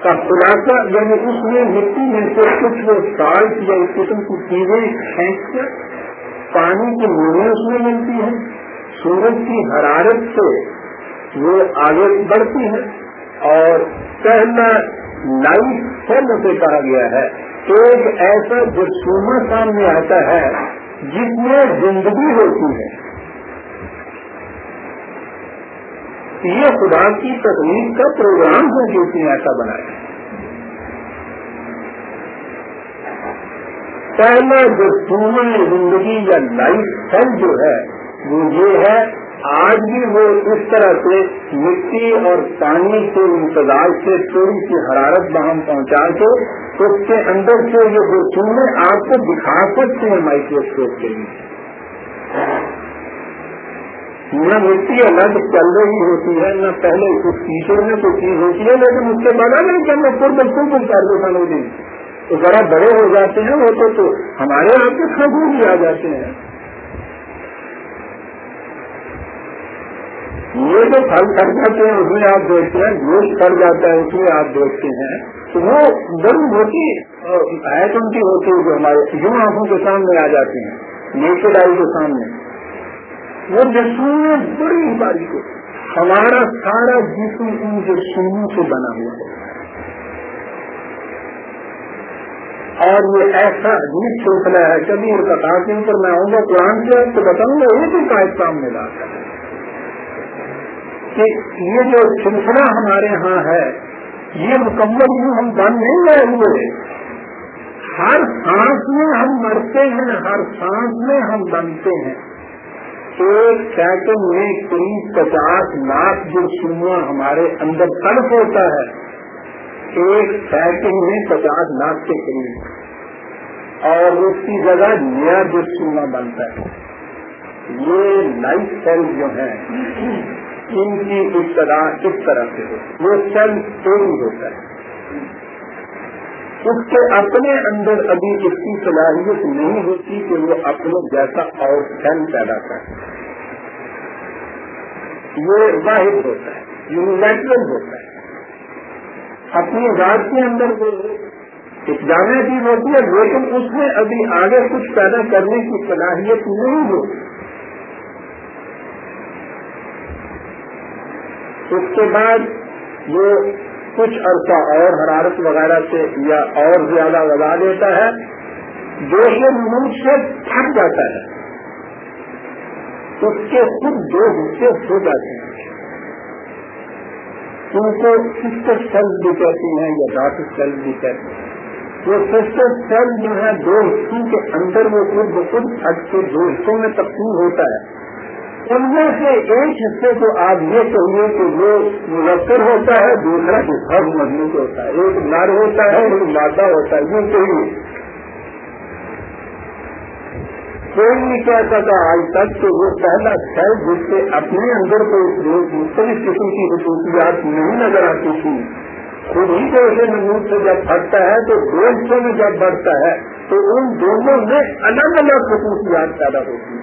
کا خلاصہ یعنی اس میں مٹی میں سے کچھ وہ سالٹ یا اس قسم کی چیزیں کھینچ کر پانی کی موڑیں اس میں ملتی ہیں۔ سورج کی حرارت سے وہ آگے بڑھتی ہے اور پہلا لائف سیل سے کہا گیا ہے ایک ایسا جو سامنے آتا ہے جس میں زندگی ہوتی ہے۔ یہ خدا کی تکلیف کا پروگرام ہے جو اس نے ایسا بنایا۔ پہلا جو زندگی یا لائف سیل جو ہے وہ یہ ہے آج بھی وہ اس طرح سے مٹی اور پانی کے انتظار سے تھوڑی سی حرارت باہم پہنچا کے اس کے اندر سے یہ جو آپ کو دکھا سکتے ہیں مائکروسکوپ کے لیے۔ نہ مٹی الگ چل رہی ہوتی ہے، نہ پہلے اس ٹیچر میں کوئی چیز ہوتی ہے، لیکن اس کے بعد اگر کہ ہم خود بالکل کچھ کر دو دن تو ذرا بڑے ہو جاتے ہیں، وہ تو ہمارے یہاں کے خبر بھی آ جاتے ہیں۔ یہ جو پھل کر جاتے ہیں اس میں آپ دیکھتے ہیں، گوشت کر جاتا ہے، اس میں آپ دیکھتے ہیں۔ تو وہ بڑی موٹی ان کی ہوتی ہے جو ہمارے یوں آنکھوں کے سامنے آ جاتی ہیں، نیچے ڈائی کے سامنے۔ وہ جسموں بڑی باریک ہو ہمارا سارا جسم ان جسموں سے بنا ہوا ہے۔ اور یہ ایسا عجیب سلسلہ ہے، کبھی اور کتا کے اوپر میں آؤں گا، قرآن سے تو بتاؤں گا وہ بھی کا سامنے لاتا ہے۔ کہ یہ جو سلسلہ ہمارے ہاں ہے، یہ مکمل یوں ہم بن نہیں گئے ہوئے ہر سانس میں ہم مرتے ہیں، ہر سانس میں ہم بنتے ہیں۔ ایک سیکنڈ میں قریب پچاس لاکھ جو سنوا ہمارے اندر تڑپ ہوتا ہے ایک سیکنڈ میں پچاس لاکھ کے قریب۔ اور اس کی جگہ نیا جو سنوا بنتا ہے، یہ لائف سیل جو ہے ان کی ابتدا اس طرح سے ہوتی وہ سیل چوری ہوتا ہے۔ اس کے اپنے اندر ابھی اس کی صلاحیت نہیں ہوتی کہ وہ اپنے جیسا اور سیل پیدا کر یہ واحد ہوتا ہے یونیلیٹرل ہوتا ہے۔ اپنی ذات کے اندر وہ ایک جامع ہوتی ہے لیکن اس میں ابھی آگے کچھ پیدا کرنے کی صلاحیت نہیں ہوتی۔ اس کے بعد وہ کچھ عرصہ اور حرارت وغیرہ سے یا اور زیادہ لگا دیتا ہے، جو منہ سے تھک جاتا ہے۔ اس کے خود دو حصے ہو جاتے ہیں۔ ان کو سسٹر سیل بھی کہتے ہیں یا ڈاٹر سیل بھی کہتے ہیں۔ وہ سسٹر سیل جو ہے دو حصوں کے اندر وہ خود بخود پھٹ کے دو حصوں میں تقسیم ہوتا ہے۔ ان میں سے ایک حصے کو آپ یہ کہیے کہ وہ مظفر ہوتا ہے، دوسرا حصہ مضبوط ہوتا ہے۔ ایک نر ہوتا ہے، ایک مادہ ہوتا ہے، یہ کہیے۔ کوئی نہیں کہہ سکا، آج تک کہ وہ پہلا سیل جس سے اپنے اندر کو مختلف قسم کی خصوصیات نہیں نظر آتی تھی۔ خود ہی کو اسے نمود سے جب پھٹتا ہے، تو دو حصوں میں جب بڑھتا ہے، تو ان دونوں میں الگ الگ خصوصیات پیدا ہوتی ہیں۔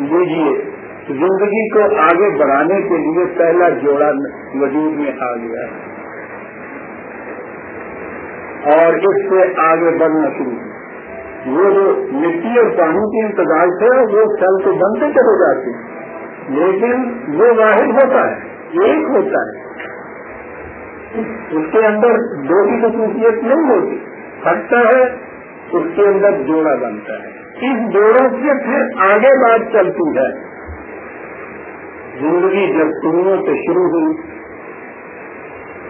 لیجیے زندگی کو آگے بڑھانے کے لیے پہلا جوڑا وجود میں آ گیا اور اس سے آگے بڑھنا شروع۔ وہ جو مٹی اور پانی کے انتظار سے وہ سل تو بنتے چلے جاتے ہیں۔ لیکن وہ واحد ہوتا ہے، ایک ہوتا ہے۔ اس کے اندر دو کی خصوصیت نہیں ہوتی ہٹتا ہے، اس کے اندر جوڑا بنتا ہے۔ اس جوڑوں سے پھر آگے بات چلتی ہے۔ زندگی جب سنوں سے شروع ہوئی،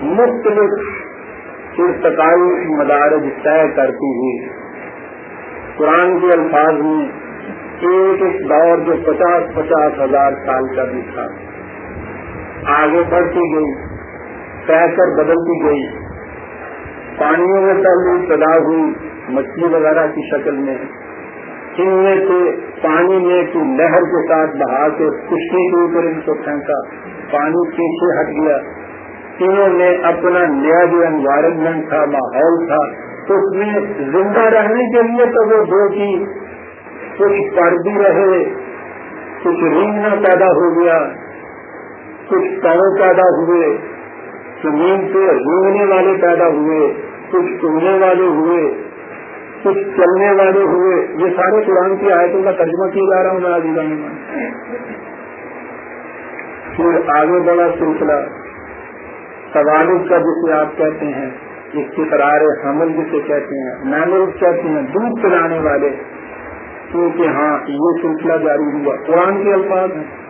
مختلف ارتقائی مدارج طے کرتی ہوئی۔ قرآن کے الفاظ میں ایک ایک دور جو پچاس پچاس ہزار سال کا بھی تھا۔ آگے بڑھتی گئی طے کر بدلتی گئی۔ پانیوں میں پہلے پیدا ہوئی، مچھلی وغیرہ کی شکل میں۔ ان سے پانی میں کی لہر کے ساتھ بہا کے کشتی کے اوپر ان کو پھینکا، پانی پیچھے ہٹ گیا۔ انہوں نے اپنا نیا جو انوائرمنٹ تھا، ماحول تھا تو اس میں زندہ رہنے کے لیے تو وہ دو کی کچھ پردی رہے، کچھ رینگنا پیدا ہو گیا، کچھ پاؤں پیدا ہوئے، زمین سے رینگنے والے پیدا ہوئے، کچھ چننے والے ہوئے۔ کچھ چلنے والے ہوئے، یہ سارے قرآن کی آیتوں کا ترجمہ کیا جا رہا ہوں میں۔ پھر آگے بڑا سلسلہ سوالد کا جسے آپ کہتے ہیں، اس کی قرار حمل جسے کہتے ہیں مینوز کہتے ہیں، دودھ پلانے والے، کیونکہ ہاں یہ سلسلہ جاری ہوا۔ قرآن کے الفاظ ہیں۔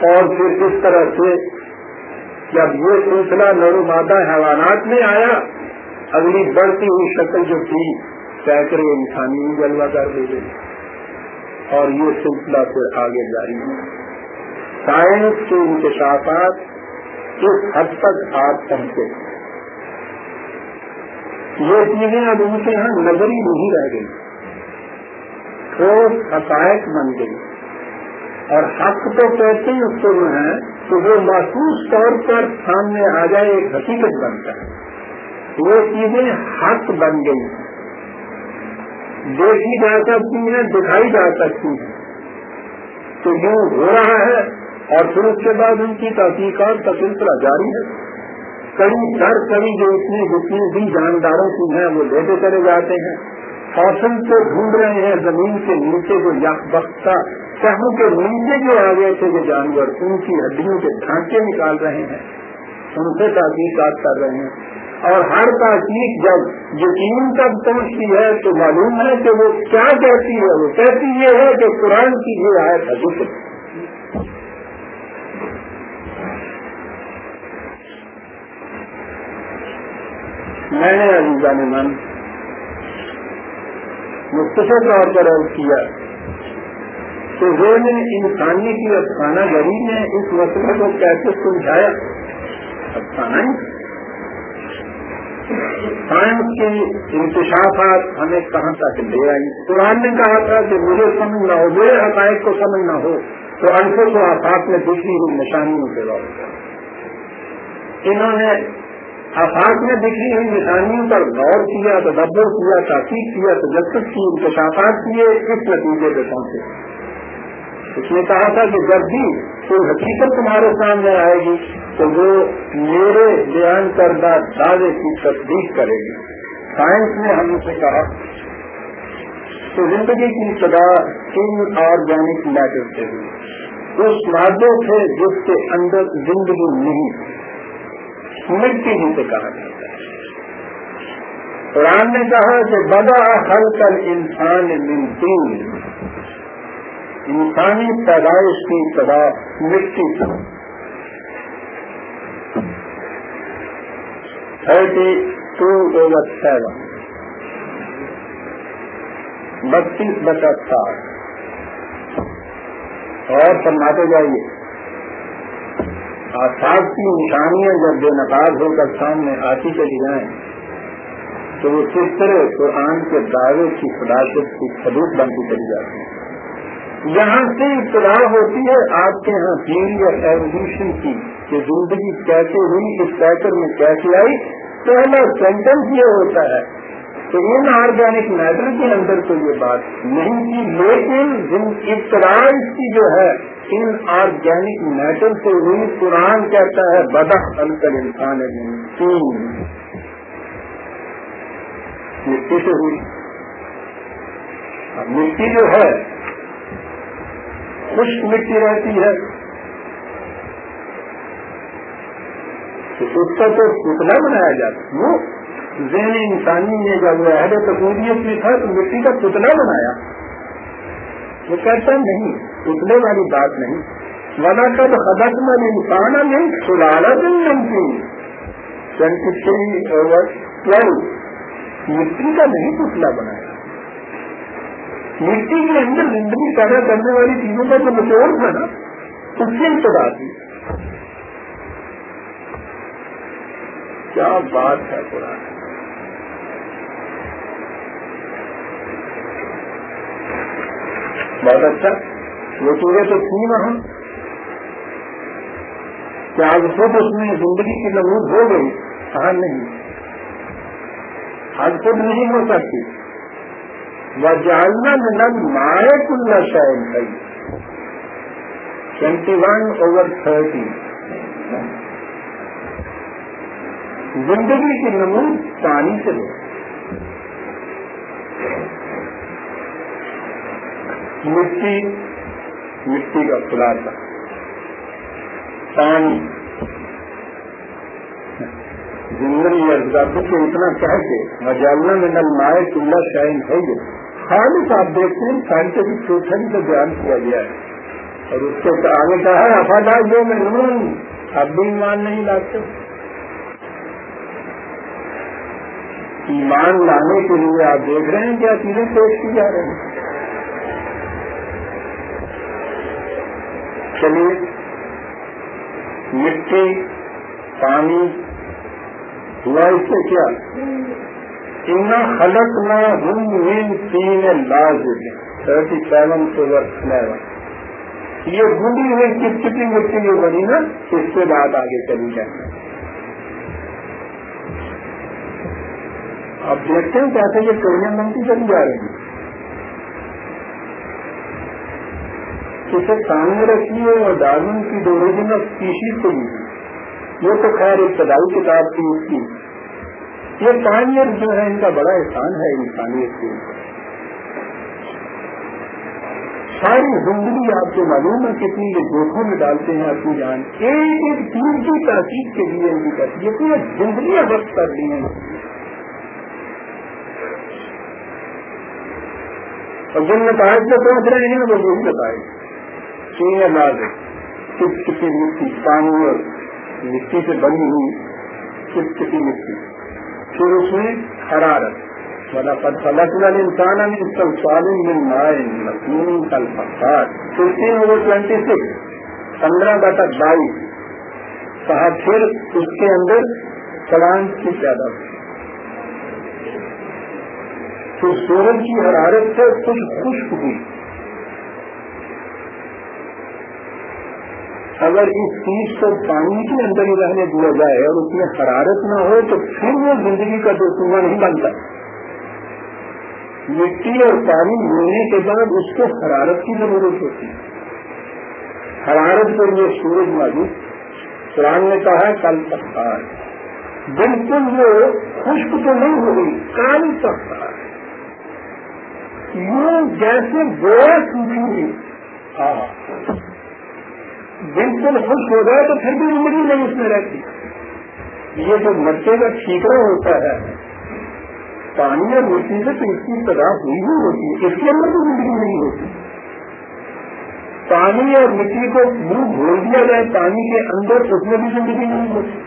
اور پھر اس طرح سے جب یہ سلسلہ نرو مادہ حیوانات میں آیا، اگلی بڑھتی ہوئی شکل جو تھی سینکڑے انسانی جلوہ کر دی گئی اور یہ سلسلہ پھر آگے جاری ہے۔ سائنس کے انکشافات کس حد تک آپ پہنچے۔ یہ چیزیں اب ان کے یہاں نظری نہیں رہ گئی۔ ٹھوس حقائق بن گئی۔ اور حق تو کہتے ہیں اس کو جو ہے کہ وہ محسوس طور پر سامنے آ جائے، ایک حقیقت بنتا ہے وہ چیزیں حق بن گئی۔ ہیں دیکھی جا سکتی ہیں دکھائی جا سکتی ہیں تو یوں ہو رہا ہے اور پھر اس کے بعد ان کی تحقیقات کا سلسلہ جاری ہے۔ کڑی در کڑی جو اتنی جتنی بھی جانداروں کی ہیں، وہ لیتے چلے جاتے ہیں۔ فوسن کو ڈھونڈ رہے ہیں، زمین کے نیچے جو یا بختہ چہوں کے نیچے جو آ گئے تھے وہ جانور، ان کی ہڈیوں کے ڈھانچے نکال رہے ہیں۔ ان سے تحقیقات کر رہے ہیں۔ اور ہر تحقیق جب یقین تک پہنچتی ہے تو معلوم ہے کہ وہ کیا کہتی ہے۔ وہ کہتی یہ ہے کہ قرآن کی یہ آئے تھا میں نے علیزہ نے من مختصر طور پر عرض کیا کہ وہ نے انسانی کی افسانہ گری نے اس مسئلے کو کیسے سلجھایا افسانہ ہی۔ سائنس کے انکشافات ہمیں کہاں تک لے آئی قرآن نے کہا تھا کہ مجھے سمجھنا ہو، میرے حقائق کو سمجھنا ہو، تو انفوں کو آفات میں دوسری ہوئی نشانیوں سے لوٹ انہوں نے آفاق میں دکھی ہوئی نشانیوں پر غور کیا، تدبر کیا تاکید کیا، تجسس کی، انکشافات کیے، اس نتیجے پہ پہنچے۔ اس نے کہا تھا کہ جب بھی کوئی حقیقت تمہارے سامنے آئے گی، تو وہ میرے بیان کردہ دعوے کی تصدیق کرے گی۔ سائنس نے ہم سے کہا تو زندگی کی ابتدا ان آرگینک میٹر سے ہوئی۔ اس مادے سے جس کے اندر زندگی نہیں مٹی ہی سے کہا جاتا ہے۔ قرآن نے کہا کہ بدا حل کر انسان تین انسانی پیدائش کی ابتدا مٹی سے تھرٹی ٹو اوور سیون بتیس بچا ساٹھ اور فرماتے جائیے۔ آساد کی نشانیاں جب بے نقاب ہو کر سامنے آتی چلی جائیں، تو وہ کس طرح قرآن کے دعوے کی خداشت کی خدوط بنتی چلی جاتی۔ ہے یہاں سے اطلاع ہوتی ہے آپ کے یہاں تھیوری اور ایولیوشن کی کہ زندگی کیسے ہوئی، اس پیکر میں کیسے آئی۔ پہلا سینٹینس یہ ہوتا ہے تو ان آرگینک میٹر کے اندر تو یہ بات نہیں تھی، لیکن ابتدا اس کی جو ہے، ان آرگینک میٹر سے ہوئی۔ قرآن کہتا ہے بدا انکل انسان مٹی سے ہوئی؟ مٹی جو ہے خشک مٹی رہتی ہے۔ اس کا تو پتلا بنایا جاتا وہ ذہن انسانی نے جب وہ اہل تقوریت میں تھا، تو مٹی کا پتلا بنایا۔ وہ کہتا نہیں، پتلے والی بات نہیں۔ ونا کب خدت میں انسان نہیں سلالا دن نمکی یعنی ٹوینٹی تھری اوور ٹویلو مٹی کا نہیں پتلا بنایا۔ مٹی کے اندر زندگی پیدا کرنے والی چیزوں کا جو مچوڑ تھا نا، اس سے ابتدا تھی کیا بات ہے قرآن؟ بہت اچھا۔ وہ چیزیں تو تھی وہاں کیا آج خود اس میں زندگی کی نمود ہو گئی؟ کہاں نہیں۔ آج خود نہیں ہو سکتی۔ وہ جاننا میں نہ مارے کل شاید بھائی ٹوینٹی ون اوور تھرٹی زندگی کی نمود پانی سے ہو مٹی مٹی کا خلاصہ۔ پانی۔ زندگی ارزادی کو اتنا کہہ کے مجالنا میں نل مائے چولہا شائن ہے یہ خالص آپ دیکھتے ہیں سائنٹفک سوچن سے بیان کیا گیا ہے۔ اور اس کے آگے کہا ہے افادار جو میں نون اب بھی ایمان نہیں لاتے۔ ایمان لانے کے لیے آپ دیکھ رہے ہیں کیا چیزیں پیش کی جا رہی ہیں۔ چلیے، مٹی، پانی، ہوا، اس سے کیا؟ ان خلق نہ ہم تین laws thirty seven over eleven یہ بڑی ہوئی کس کتنی مٹی جو بنی نا؟ اس کے بعد آگے چلی جائیں آپ دیکھتے ہیں کیسے یہ کڑیاں بنتی چلی جا رہی ہیں. اسے سامنے رکھیے اور ڈارون کی ڈوریجن آف اسپیشیز کو لی وہ تو خیر ابتدائی کتاب تھی اس کی. یہ پانچ جو ہے ان کا بڑا احسان ہے انسانیت کے ساری زندگی آپ کو معلوم ہے کتنی یہ جوکھوں میں ڈالتے ہیں اپنی جان۔ ایک ایک چیز کی تحقیق کے لیے ان کی کرتی ہے پورے زندگیاں وقت کر لی ہیں۔ اور جن نتائج سے پہنچ رہے ہیں، وہ یہی بتائے کس کسی مٹی پانی اور مٹی سے بنی ہوئی، کس کسی مٹی پھر اس میں حرارت مطلب فلک انسان میں مائن کل ففٹین اوور ٹوینٹی سکس۔ پندرہ تک بائیس۔ کہا پھر اس کے اندر پلانٹ کی پیدا ہوئی۔ پھر سورج کی حرارت سے کچھ خشک ہوئی۔ اگر اس چیز کو پانی کے اندر ہی رہنے دیا جائے اور اس میں حرارت نہ ہو تو پھر وہ زندگی کا جو کنواں نہیں بنتا۔ مٹی اور پانی ملنے کے بعد اس کو حرارت کی ضرورت ہوتی ہے۔ حرارت پر یہ سورج موجود۔ قرآن نے کہا کل پختار بالکل وہ خشک تو نہیں ہوگی کل پختار یوں جیسے گویا سوکھی ہوئی ہاں بالکل خوش ہو گئے تو پھر بھی زندگی نہیں اس میں رہتی۔ یہ جو مٹے کا ٹھیکرا ہوتا ہے، پانی اور مٹی سے تو اس کی سزا ہوئی ہی ہوتی ہے، اس کے اندر تو زندگی نہیں ہوتی۔ پانی اور مٹی کو منہ گھول دیا جائے، پانی کے اندر اس میں بھی زندگی نہیں ہوتی۔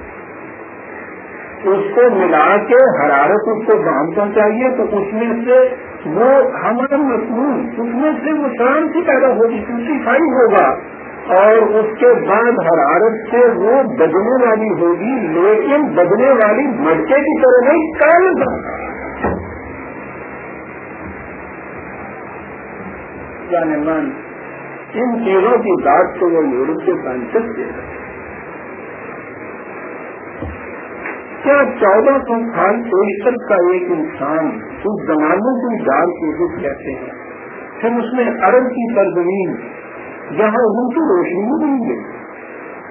اس کو ملا کے حرارت اس کو باندھنا چاہیے تو اس میں سے وہ ہمارا مصنوع، اس میں سے وہ شانتی پیدا ہوگی سیوٹیفائی ہوگا۔ اور اس کے بعد حرارت سے وہ بدنے والی ہوگی، لیکن بدنے والی مٹکے کی طرح نہیں، کل یعنی من، ان چیزوں کی بات کو وہ یورپ کے سائنسٹ دے کیا چودہ سو سال پیشتر کا ایک انسان اس زمانے کی دار کے روپ کہتے ہیں؟ پھر اس میں ارب کی سرزمین جہاں ان کی روشنی مل گئی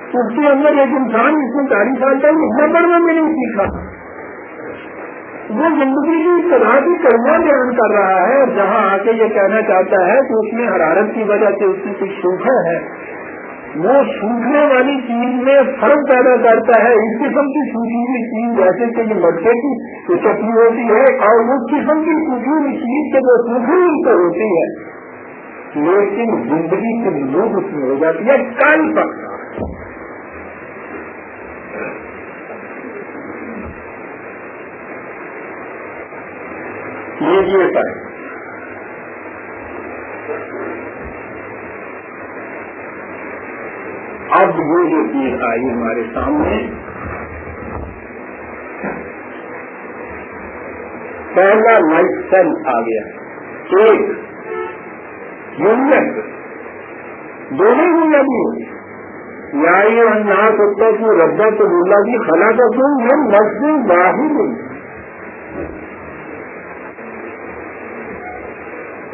اس کے اندر ایک انسان جس میں چالیس سال کا اتنا پڑھنا میں نہیں سیکھا۔ وہ زندگی کی طرح کی کرنا بیان کر رہا ہے، جہاں آ کے یہ کہنا چاہتا ہے کہ اس میں حرارت کی وجہ سے اس کی کچھ سوکھا ہے وہ سوکھنے والی چیز میں فرق پیدا کرتا ہے۔ اس قسم کی سوکھی ہوئی چیز جیسے کہ یہ مٹکے کی چکی ہوتی ہے اور اس قسم کی سوکھی ہوئی چیز کے جو سوکھی ہوئی ہوتی ہے۔ لیکن زندگی کے لوگ اس میں ہو جاتی ہے کل تک۔ یہ بھی ہے۔ اب وہ جو چیز آئی ہمارے سامنے، پہلا لائف سیل آ گیا۔ ایک یونین دونوں یونین بھی یا یہ انداز ہوتا کہ ربا تو بولا کی خلا کا کیوں یہ مسجد باہر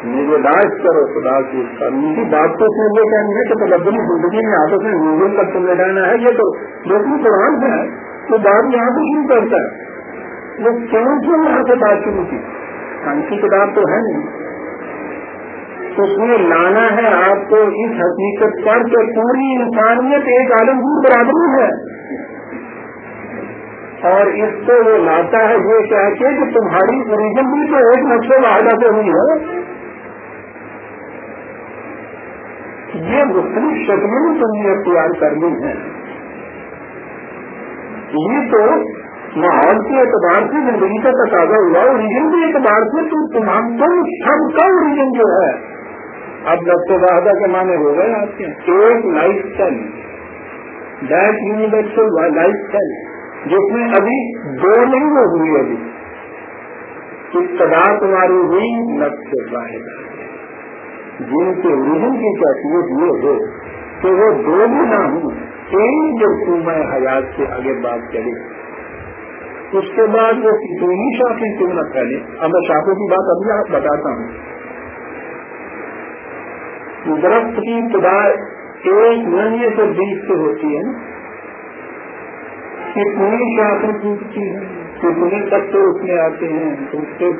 مجھے لاش کرو خدا کی میری بات تو سن لے کہیں گے کہ تو ربنی زندگی میں آپس میں میوزیم تک تم رہنا ہے۔ یہ تو لیکن قرآن سے ہے، تو بات یہاں سے شروع کرتا۔ ہے وہ کیوں کیوں یہاں سے بات شروع کی کتاب تو ہے نہیں۔ اس میں لانا ہے، آپ کو اس حقیقت پر کہ پوری انسانیت ایک عالمگیر برادری ہے۔ اور اس کو وہ لاتا ہے یہ کہہ کے کہ تمہاری اوریجن بھی تو ایک نقصے واحدہ سے ہوئی ہے یہ مختلف شکلیں تم نے اختیار کرنی ہے۔ یہ تو ماحول کے اعتبار سے زندگی کا تقاضا ہوا اوریجن کے اعتبار سے تو تمام تم سب کا اوریجن جو ہے۔ اب لفظ واحدہ کے معنی ہو گئے آپ کے۔ ایک lifestyle that universal lifestyle جس میں ابھی دو نہیں ہو ہوئی ابھی۔ ابھی تمہاری ہوئی لفظ واحدہ جن کے اوریجن کی کیفیت یہ ہو کہ وہ دو بھی نہ ہوں۔ ایک جو سوما حیات سے آگے بات کرے اس کے بعد وہ کتنی شاخیں کیوں نہ پھیلے اب میں شاخوں کی بات ابھی آپ بتاتا ہوں۔ درخت کی ابتدا ایک مہینے سے بیچ سے ہوتی ہے کتنی شاخیں ٹوٹتی ہیں۔ کتنے تک تو اس میں آتے ہیں۔ اس سے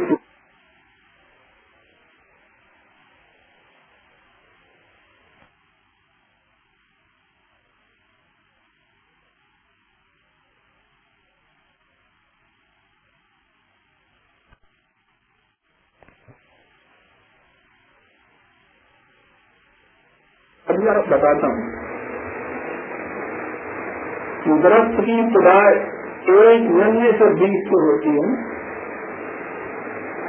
بتاتا ہوں درخت کی ابتدا ایک مہینے سے بیس سے ہوتی ہے۔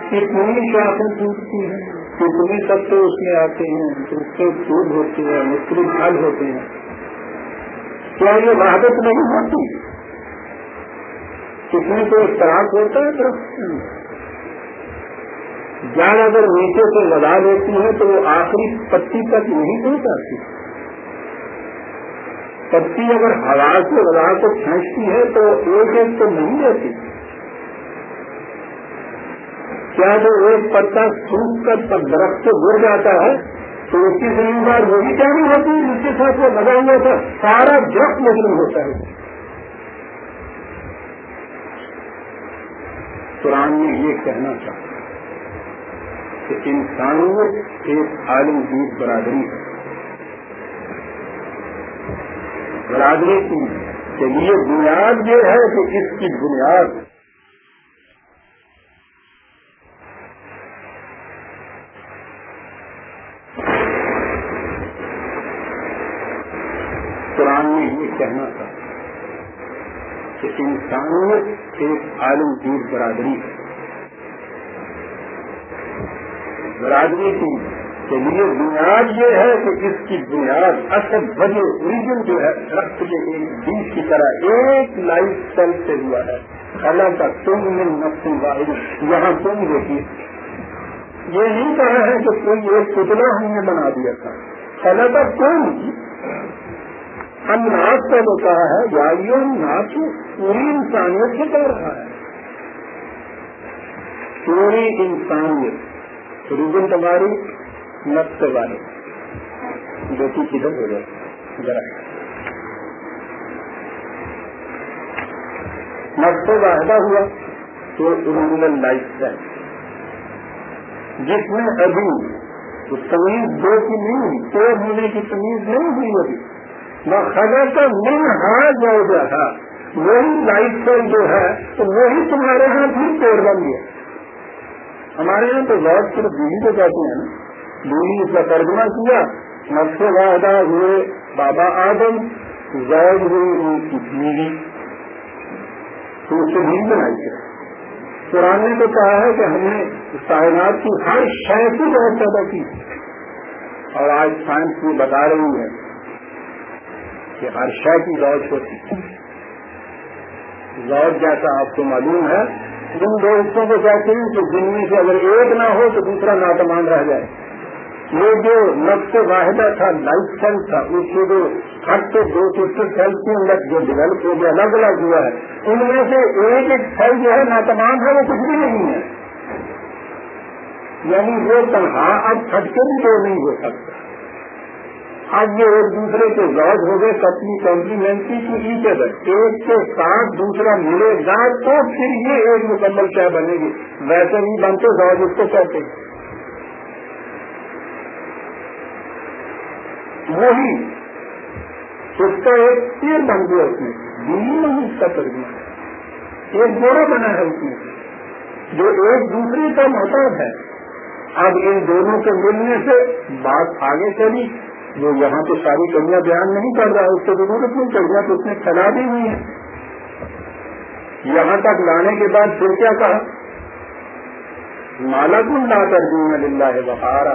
کتنی شاخیں ٹوٹتی ہیں کتنے تتو اس میں آتے ہیں اس سے پھول ہوتے ہیں مختلف پھل ہوتے ہیں۔ کیا یہ وحدت نہیں ہوتی؟ کتنے کو اشتراک ہوتا ہے درخت۔ جان اگر نیچے سے لگا لیتی ہے تو وہ آخری پتی تک نہیں پہنچاتی پتی اگر ہوا سے ہوا کو کھینچتی ہے، تو ایک ایک تو نہیں رہتی۔ کیا جو ایک پتا سوکھ کر درخت سے گر جاتا ہے، تو اس کی زمین دار وہی کیا نہیں ہوتی جس کے ساتھ وہ لگا ہوا تھا۔ سارا درخت نہیں ہوتا ہے۔ قرآن میں یہ کہنا چاہتا کہ انسانیت ایک عالمگیر برادری ہے۔ برادری کی۔ کے لیے بنیاد یہ ہے کہ اس کی بنیاد قرآن میں یہ کہنا تھا کہ انسانیت ایک عالمگیر برادری ہے۔ برادری کی کے لیے بنیاد یہ ہے کہ اس کی بنیاد اصل وجہ اوریجن جو ہے رقت کے ایک بیج کی طرح ایک لائف سیل سے ہوا ہے۔ اللہ کا تم میں نقصی واحد۔ یہاں تم دیکھیے۔ یہ نہیں کہا ہے کہ کوئی ایک پتلا ہم نے بنا دیا تھا۔ اللہ کا تم ہم ناچ کا جو کہا ہے، یا ناچ پوری انسانیت سے کر رہا ہے پوری انسانیت۔ ریزن تمہاری نقص والے بیٹی کدھر ہو جائے ذرا۔ نقص واحدہ ہوا تو ریجنل لائف ہے۔ جس میں ابھی تمیز دو کی نہیں ہوئی، تو ہونے کی تمیز نہیں ہوئی ابھی۔ وہ خبر کا من ہاں جو رہا وہی لائف اسٹائل جو ہے، تو وہی تمہارے یہاں بھی توڑ بن گیا۔ ہمارے یہاں تو لوگ صرف بیوی کو کہتے ہیں نا۔ بیوی اس کا ترجمہ کیا؟ نقص واحدہ ہوئے بابا آدم، زید ہوئی ان کی بیوی۔ تو اس سے بیوی بنائی ہے۔ قرآن نے تو کہا ہے کہ ہم نے کائنات کی ہر شے کی بہت پیدا کی۔ اور آج سائنس بھی بتا رہی ہے کہ ہر شے کی روز ہوتی ہے۔ زور جیسا آپ کو معلوم ہے جن دو حصوں کو کہتے ہیں کہ جن میں سے اگر ایک نہ ہو تو دوسرا ناتمان رہ جائے۔ یہ جو نقص واحدہ تھا لائف سیل تھا، اس کے جو ہر سے دو سسٹر سیل کے اندر جو ڈیولپ ہو گیا، الگ الگ ہوا ہے۔ ان میں سے ایک ایک سیل جو ہے ناتمان ہے، وہ کچھ بھی نہیں ہے۔ یعنی وہ تنہا اب چھٹ کے بھی دو نہیں ہو سکتا۔ اب یہ ایک دوسرے کے زوج ہو گئے کپنی کمپلیمنٹری کی ایچ ادر ایک کے ساتھ دوسرا ملے گا تو پھر یہ ایک مکمل کیا بنے گی۔ ویسے نہیں بنتے زوج اس کو کہتے وہی اس کا ایک تیر بن گیا اس میں دلی نہیں اس کا ترجمہ ایک جوڑا بنا ہے اس میں۔ جو ایک دوسرے کا محتاط ہے۔ اب ان دونوں کے ملنے سے بات آگے چلی۔ جو یہاں تو ساری کمیاں بیان نہیں کر رہا، اس کو ضرورت نہیں کمیاں تو اس نے پھیلا دی ہوئی ہے یہاں تک لانے کے بعد پھر کیا کہا؟ مالا کن لا کر دوں للہ بہارا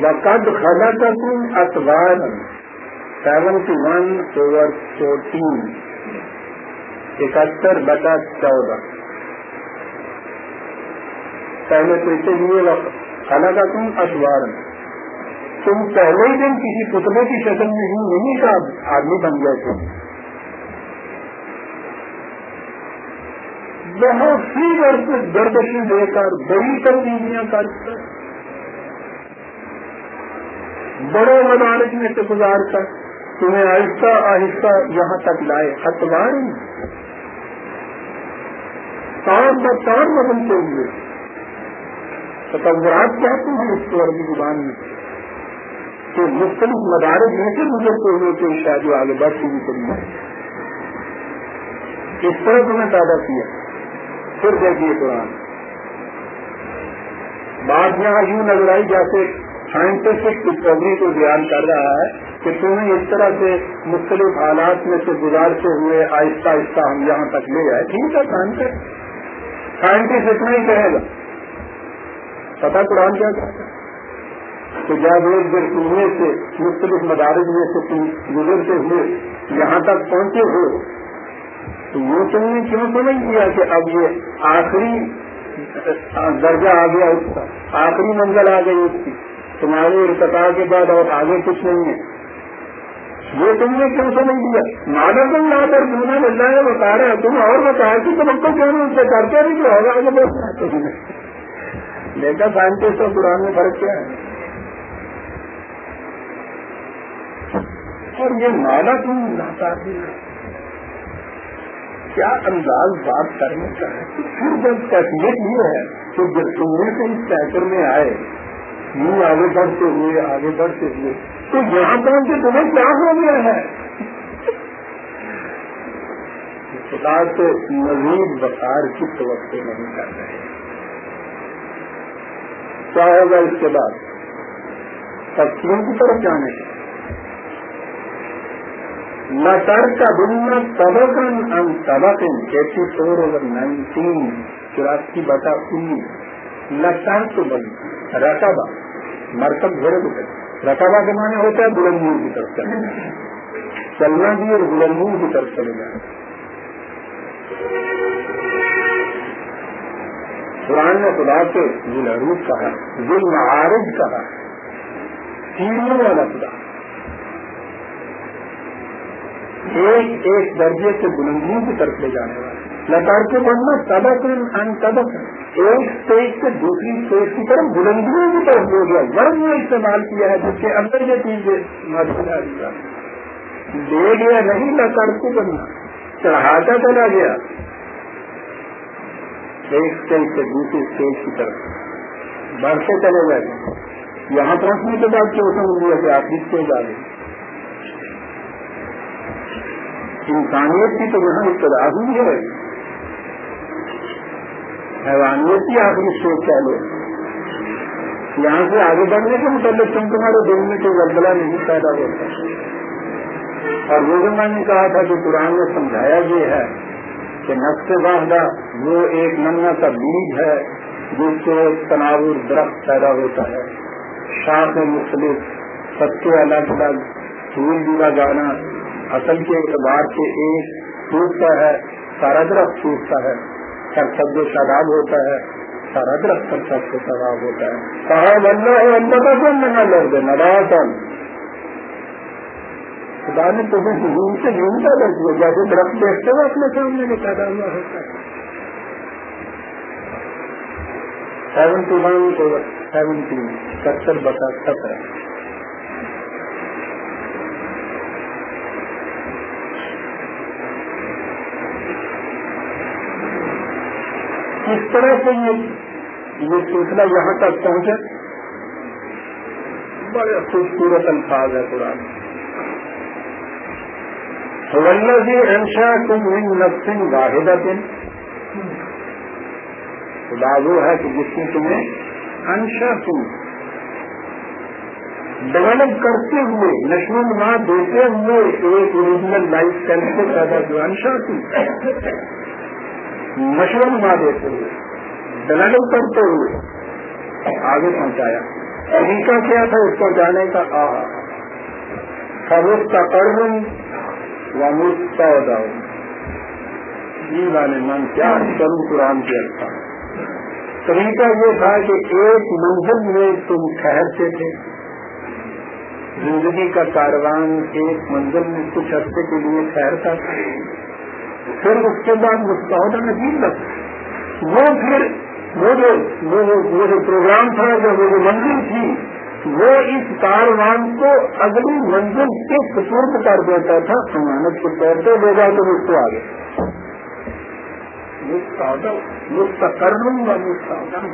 خا وقت خدا کر تم اتوار سیونٹی ون اوور فورٹین. اکہتر بٹا چودہ. پہلے تو اسے لیے وقت حالانکہ تم اشوار تم پہلے ہی دن کسی پتلے کی شکل میں ہی نہیں کا آدمی بن گئے تھے. بہت سی سے گردشی دے کر، بڑی تبدیلیاں کر بڑے مدارس میں سے گزار کر تمہیں آہستہ آہستہ یہاں تک لائے، اتوار تار بتار بدلتے ہوئے تصورات کہتے ہیں اس کو عربی زبان میں؟ کہ مختلف مدارس میں سے گزرتے ہوئے تو شاید جو آگے بڑھتی ہوئی کرنا اس طرح تمہیں پیدا کیا۔ پھر دیکھیے قرآن۔ بات یہاں یوں نظر آئی جیسے سائنٹسٹک ڈسکوری کو بیان کر رہا ہے کہ تمہیں اس طرح سے مختلف حالات میں سے گزارتے ہوئے آہستہ آہستہ ہم یہاں تک لے آئے۔ ٹھیک ہے سائنٹسٹ سائنٹسٹ اتنا ہی کہے گا۔ پتا قرآن کیا کہتا ہے؟ تو جب ایک دن کنویں سے مختلف مدارج میں سے تم گزرتے ہوئے یہاں تک پہنچے ہو، تو یہ تم نے کیوں سمجھ لیا کہ اب یہ آخری درجہ آ گیا اس کا؟ آخری منزل آ گئی اس کی۔ تمہارے ارتقا کے بعد اور آگے کچھ نہیں ہے۔ یہ تم نے کیوں سمجھ دیا مادہ تم لا کر دونوں مل جائے بتا رہے تم اور بتایا کہ تم کو کیوں نہیں؟ سے کرتے نہیں کہ ہوگا آگے بولنا ڈیٹا سائنٹسٹ اور قرآن میں فرق کیا ہے؟ اور یہ مادہ تم لاتا کیا انداز بات کرنے کا ہے؟ پھر جب کیفیت یہ ہے کہ جب تم نے اس پیکر میں آئے یوں آگے بڑھتے ہوئے، آگے بڑھتے ہوئے۔ تو یہاں پہنچ کے تمہیں کیا ہو گیا ہے؟ خدا سے مزید بخار کی توقع نہیں کر رہے۔ کیا ہوگا اس کے بعد؟ پکیوں کی طرف جانے۔ کا نسر کا دنیا سبق ان سبق ایٹی فور اوور نائنٹین، چوراسی بٹا انیس نسر تو بنی رقبہ۔ مرکب گھوڑے کو رقبہ کے معنی ہوتا ہے بلندیوں کی طرف چلنا چلنا بھی اور بلندیوں کی طرف چلے جانا۔ قرآن نے خدا سے ذلعروف کہا ذل معارج کہا۔ سیڑھیوں والا خدا۔ ایک ایک درجے سے بلندیوں کی طرف لے جانے والا۔ لطار کے بڑھنا سبق ان سبق ایک اسٹیج سے دوسری اسٹیج کی طرف بلندیوں کی طرف ہو گیا۔ ورن میں استعمال کیا ہے جس کے اندر یہ چیز دے گیا نہیں لطار کو۔ بننا چڑھاتا چلا گیا۔ ایک اسٹیج سے دوسری اسٹیج کی طرف۔ بڑھتے چلے گئے۔ یہاں پہنچنے کے بعد کیوں سمجھ لیا کہ آپ اسٹیج آ گئی انسانیت کی تو یہاں ابتدا ہوئی ہے۔ حیوانیت کی آخری سوچ کیا لو یہاں سے آگے بڑھنے کے متعلق تم تمہارے دل میں کوئی غلطلہ نہیں پیدا ہوتا اور وہ میں نے کہا تھا کہ قرآن میں سمجھایا یہ ہے کہ نقص واحدہ وہ ایک نمنا کا بیج ہے جس سے تناور درخت پیدا ہوتا ہے۔ شاخ مختلف پتے الگ الگ، پھول جڑا جانا، اصل کے اعتبار سے ایک ٹوٹتا ہے، سارا درخت ٹوٹتا ہے۔ سر سب جو شاداب ہوتا ہے، سارا درخت سر سب سے شاداب ہوتا ہے۔ کہا بننا ہے اللہ کا کون نہ لڑ دے نواسن خدا نے تمہیں ہجوم سے ڈھونڈتا کر دیا جیسے درخت دیکھتے ہوئے اپنے سامنے میں پیدا ہوا ہوتا ہے۔ سیونٹی ون سیونٹی، ستر بتا سترہ کس طرح سے یہ یہ سلسلہ یہاں تک پہنچے بڑے خوبصورت الفاظ ہے قرآن۔ جی انشا تم ان نفسن واحد خدا وہ ہے کہ جس نے تمہیں انشا تم ڈیولپ کرتے ہوئے نشو نما دیتے ہوئے ایک اوریجنل لائف اسٹائل سے پیدا جو انشا تم مشورہ نہ دیتے ہوئے ڈیولپ کرتے ہوئے آگے پہنچایا۔ طریقہ کیا تھا اس کو جانے کا؟ آ کا کرم و مستعود جی والے من کیا کروں، قرآن کے اچھا طریقہ یہ تھا کہ ایک منزل میں تم ٹھہرتے تھے۔ زندگی کا کاروان ایک منزل میں کچھ عرصے کے لیے ٹھہرتا تھا۔ پھر اس کے بعد مستعود نظیر لگ وہ پھر وہ جو وہ جو پروگرام تھا، جو وہ جو منزل تھی، وہ اس کاروان کو اگلی منزل کے سپرد کر دیتا تھا۔ امانت کے طور پہ لے جا تو اس کو آگے۔ مستقرم و مستقرم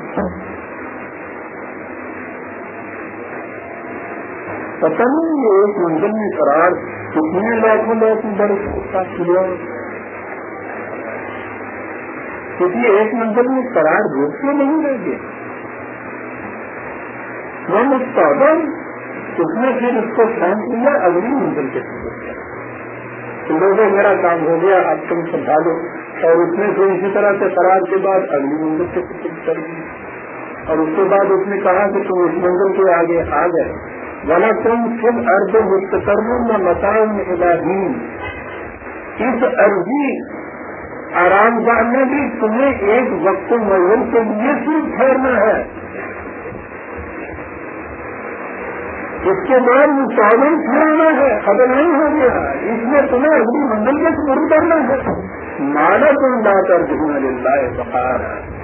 پتہ نہیں یہ ایک منزل میں قرار کتنے لاکھوں لاکھوں بڑے کیا۔ کیونکہ ایک منزل میں قرار روکتے نہیں رہ گئے۔ وہ مستقبل اس نے پھر اس کو فون کیا اگلی منزل کے لوگوں، میرا کام ہو گیا، اب تم سنبھالو۔ اور اس نے پھر اسی طرح سے قرار کے بعد اگلی منزل کے کر دی۔ اور اس کے بعد اس نے کہا کہ تم اس منزل کے آگے آ گئے۔ والا تم پھر ارد مستقرم میں مسائل الہین اس عرضی آرام گاہ میں بھی تمہیں ایک وقت مزل کے لیے صرف ٹھہرنا ہے۔ اس کے بعد وہ چاول پھیلانا ہے، ختم نہیں ہو گیا۔ اس میں تمہیں اگلی منزل کے شروع کرنا ہے۔ مانا تم لا کر جتنا للہ بخار ہے۔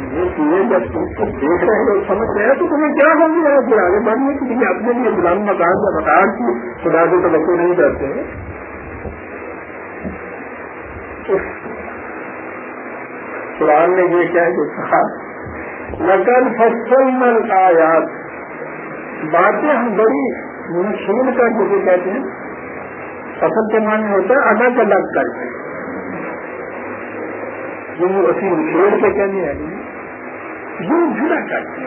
یہ چیزیں جب تم کو دیکھ رہے ہو سمجھ رہے ہیں تو تمہیں کیا ہو گیا؟ پھر آگے بڑھنے کے لیے اپنے لیے غلام مکان کا مکان کی خدا کو توقع نہیں کرتے۔ قرآن نے یہ کیا جو کہا نقل فصل مل آیات باتیں ہم بڑی مشہور کر جسے کہتے ہیں۔ فصل کے معنی ہوتا ہے الگ الگ کر۔ کے جو اسی مشہور کے کہنے ہیں۔ یوں جڑا کر۔ کے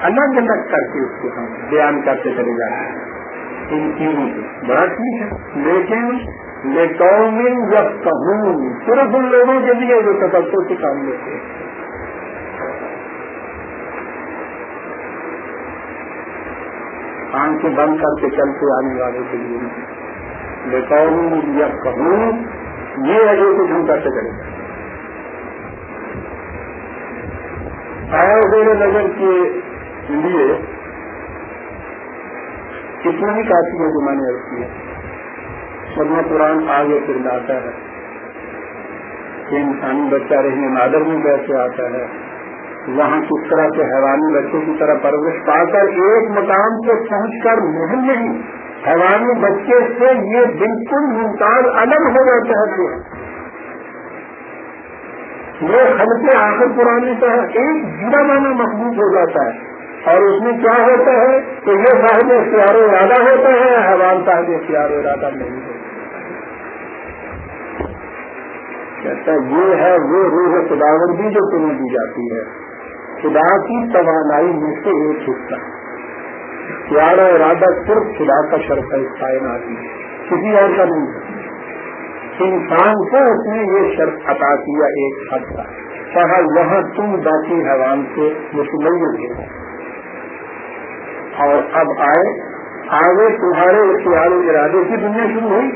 الگ الگ کر کے اس کو ہم بیان کرتے چلے جاتے ہیں۔ ان تینوں کو بڑا ٹھیک ہے۔ لیکن لیکن جب کہوں صرف ان لوگوں کے لیے جو تبکوں سے کام لیتے ہیں آنکھیں بند کر کے چلتے آنے والے کے لیے. لیکن یا کہوں یہ ہے جو کچھ ہم کرتے کریں آیا زیر نظر کے لیے کتنا ہی کافی ہے جو میں نے رکھی ہے سرما قرآن آگے پھر لاتا ہے۔ کہ انسانی بچہ رہنے نادر میں کیسے آتا ہے۔ وہاں کس طرح سے حیوانی بچوں کی طرح پرورش پا کر ایک مقام سے پہنچ کر محل نہیں، حیوانی بچے سے یہ بالکل ممتاز الگ ہو جاتا ہے۔ یہ ہم سے آخر پرانے کا ایک جڑا مانا مخلوط ہو جاتا ہے۔ اور اس میں کیا ہوتا ہے؟ کہ یہ صاحب اختیار ارادہ ہوتا ہے، حیوان صاحب اختیار ارادہ نہیں ہوتا۔ کہتا یہ ہے وہ روح خداوندی جو تمہیں دی جاتی ہے۔ خدا کی توانائی میں سے ایک حصہ۔ پیارا ارادہ صرف خدا کا شرط ہے اس کائنات میں۔ کسی اور کا نہیں۔ انسان کو اس نے یہ شرط عطا کیا ایک حد کا کہا وہاں تم باقی حیوان سے مطمئن تھے اور اب آئے، آگے تمہارے اختیار ارادے کی دنیا شروع ہوئی۔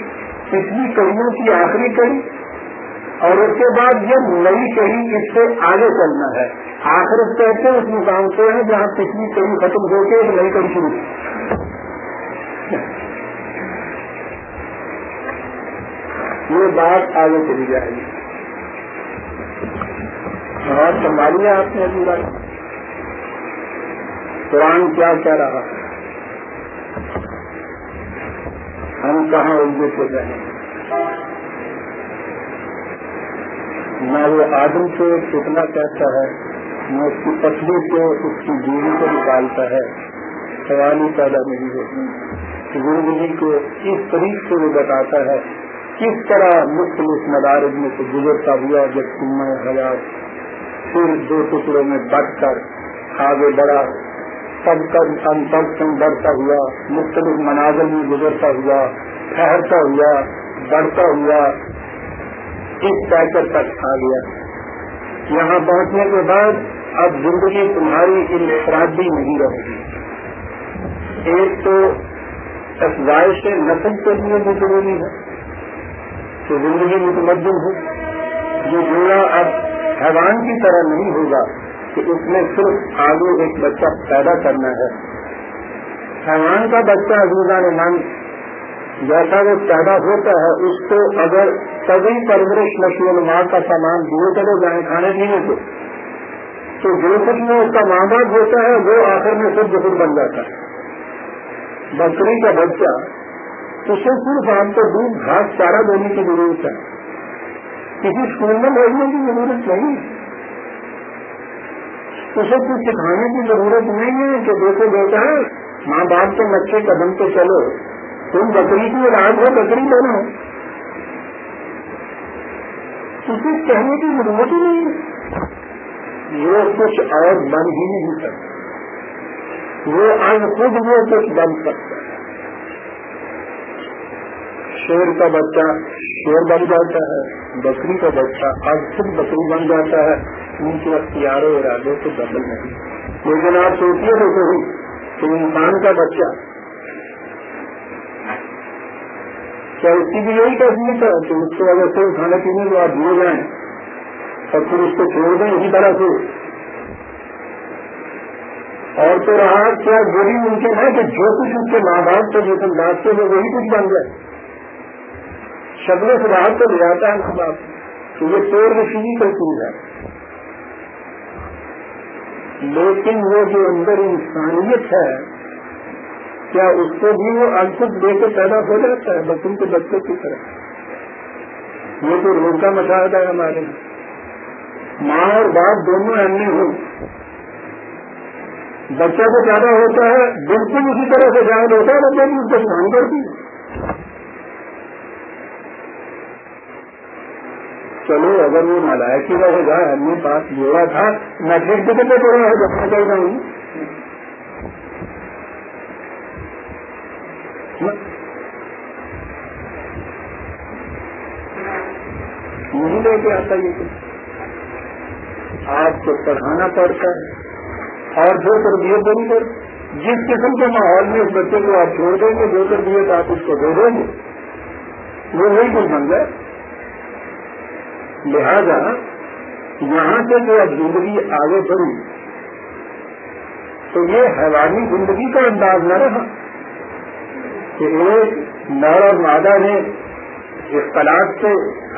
پچھلی کڑیوں کی آخری کڑی۔ اور اس کے بعد یہ نئی کڑی اس سے آگے چلنا ہے۔ آخر کہتے ہیں اس مقام سے ہے جہاں پچھلی کڑی ختم ہو کے ایک نئی کڑی شروع یہ بات آگے چلی جائے گی۔ اور سنبھالیے آپ نے ابھی بات۔ قرآن کیا کہہ رہا ہم کہاں الجھے سے رہے نہ وہ آدم سے کتنا کہتا ہے، نہ اس کی پتلی سے اس کی جیوی کو نکالتا ہے۔ سوال ہی پیدا نہیں ہوتی زندگی کو اس طریقے سے وہ بتاتا ہے؟ کس طرح مختلف مدارج میں سے گزرتا ہوا جب سما حیات پھر دو ٹکڑوں میں بٹ کر آگے بڑھا، سب کر انتر بڑھتا ہوا، مختلف مناظر میں گزرتا ہوا، ٹھہرتا ہوا، بڑھتا ہوا اس پیکر تک آ گیا یہاں پہنچنے کے بعد اب زندگی تمہاری انفرادی نہیں رہے گی۔ ایک تو افزائش نسل کے لیے بھی ضروری ہے کہ زندگی متمدن ہو۔ یہ جوڑا اب حیوان کی طرح نہیں ہوگا کہ اس میں صرف آگے ایک بچہ پیدا کرنا ہے۔ حیوان کا بچہ عزیزان نام جیسا وہ پیدا ہوتا ہے، اس کو اگر سبھی پرورش نشو ماں کا سامان دیے چلے جائیں، کھانے پینے کو، تو جو کچھ میں اس کا ماں باپ ہوتا ہے، وہ آخر میں خود بخود بن جاتا ہے۔ بکری کا بچہ، اسے صرف آپ کو دودھ، گھاس، چارہ دینے کی ضرورت ہے۔ کسی اسکول میں بھیجنے کی ضرورت نہیں اسے کچھ سکھانے کی ضرورت نہیں ہے کہ دیکھو بیٹا، ماں باپ کے بچے قدم پہ چلو۔ تم بکری کی علاج ہو، بکری بنو کسی کہنے کی ضرورت ہی نہیں ہے۔ وہ کچھ اور بن ہی نہیں سکتا۔ وہ ان خود وہ کچھ بن سکتا ہے۔ شیر کا بچہ شیر بن جاتا ہے، بکری کا بچہ اب خود بکری بن جاتا ہے۔ ان کے اختیار و ارادے بدل نہیں۔ لیکن آپ سوچیے تو صحیح کہ انسان کا بچہ کیا اس کی بھی یہی تصویر ہے کہ اس کی وجہ سے کھانے پینے کو آپ بھول جائیں اور پھر اس کو چھوڑ دیں اسی طرح سے۔ اور تو رہا کیا وہی ممکن ہے کہ جو کچھ ان کے ماں باپ کو جس انداز سے وہ وہی کچھ بن جائے۔ شکل سے راحت تو لے جاتا ہے ماں باپ تو یہ توڑ رسی کا چیز ہے۔ لیکن وہ جو اندر انسانیت ہے کیا اس کو بھی وہ انکت دے کے پیدا ہو جاتا ہے؟ بچوں کے بچوں کی طرح۔ یہ تو روز کا مشاہدہ ہے ہمارے ماں اور باپ دونوں اہم ہوں۔ بچہ کو پیدا ہوتا ہے، بالکل اسی طرح سے جائز ہوتا ہے بچے بھی اس کو سان کرتی چلو، اگر وہ ملائکی کا ہو جائے، ہم نے پاس جوڑا تھا، میں پھر کتنے پڑا ہے جب میں چل رہا ہوں مطلب نہیں لے کے آتا یہ آپ کو پڑھانا پڑتا ہے اور جو تربیت دیں گے، جس قسم کے ماحول میں اس بچے کو آپ چھوڑ دیں گے، جو تربیت آپ اس کو دے دیں گے، وہ وہی کچھ بن جائے۔ لہذا یہاں سے جو اب زندگی آگے بڑھی تو یہ حیوانی زندگی کا انداز نہ رہا۔ کہ ایک نر اور مادہ نے اختلاف سے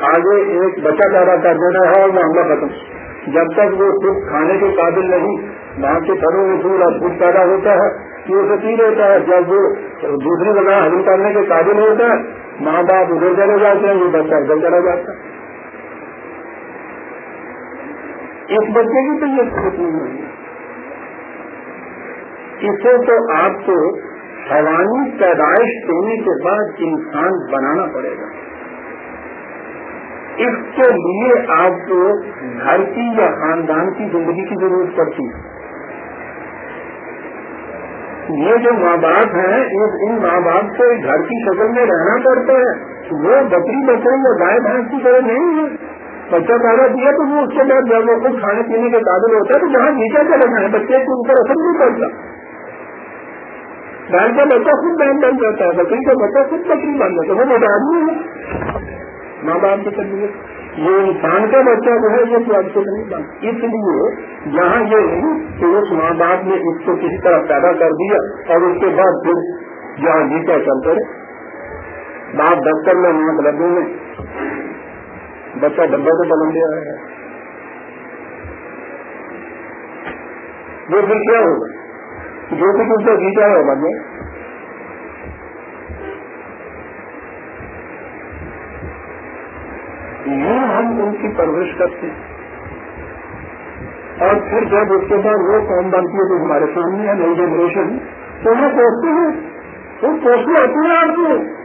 آگے ایک بچہ پیدا کر دینا ہے اور معاملہ ختم۔ جب تک وہ صرف کھانے کے قابل نہیں وہاں کے پھلوں میں پھول اور خود پیدا ہوتا ہے وہ فقیر ہوتا ہے جب وہ دوسری جگہ حل کرنے کے قابل ہوتا ہے، ماں باپ ادھر چلے جاتے ہیں، وہ بچہ ادھر چلا جاتا ہے۔ اس بچے کی تو یہ نہیں ہوئی۔ اسے تو آپ کو حوانی پیدائش دینے کے بعد انسان بنانا پڑے گا۔ اس کے لیے آپ کو گھر کی یا خاندان کی زندگی کی ضرورت پڑتی ہے۔ یہ جو ماں باپ ہیں ان ماں باپ کو گھر کی شکل میں رہنا پڑتا ہے۔ وہ بکری بکری یا گائے بھینس کی طرح نہیں ہے۔ بچہ پیدا کیا تو وہ اس کے بعد جب وہ خود کھانے پینے کے قابل ہوتا ہے تو جہاں نیچے چلے جائیں بچے کو ان پر اثر نہیں پڑتا۔ گائے کا بچہ خود بہن بن جاتا ہے بکری کا بچہ خود بکری بن جاتا ہے وہ بتا ہے۔ ماں باپ کی طرف یہ انسان کا بچہ جو ہے، یہ تو کو نہیں بن اس لیے یہاں یہ نہیں کہ اس ماں باپ نے اس کو کسی طرح پیدا کر دیا اور اس کے بعد پھر جہاں جیتا چل کرے۔ باپ دفتر میں ماں بلدوں میں۔ بچہ ڈبا کو بلن دیا ہے۔ وہ پھر کیا ہوگا؟ جو کچھ اس کو جیتا ہے بنے یوں ہم ان کی پرورش کرتے ہیں۔ اور پھر جب اس کے بعد وہ قوم بنتی ہے جو ہمارے سامنے ہے، نئی جنریشن، تو وہ پوچھتے ہیں۔ وہ پوچھتے آتی ہیں آپ کو۔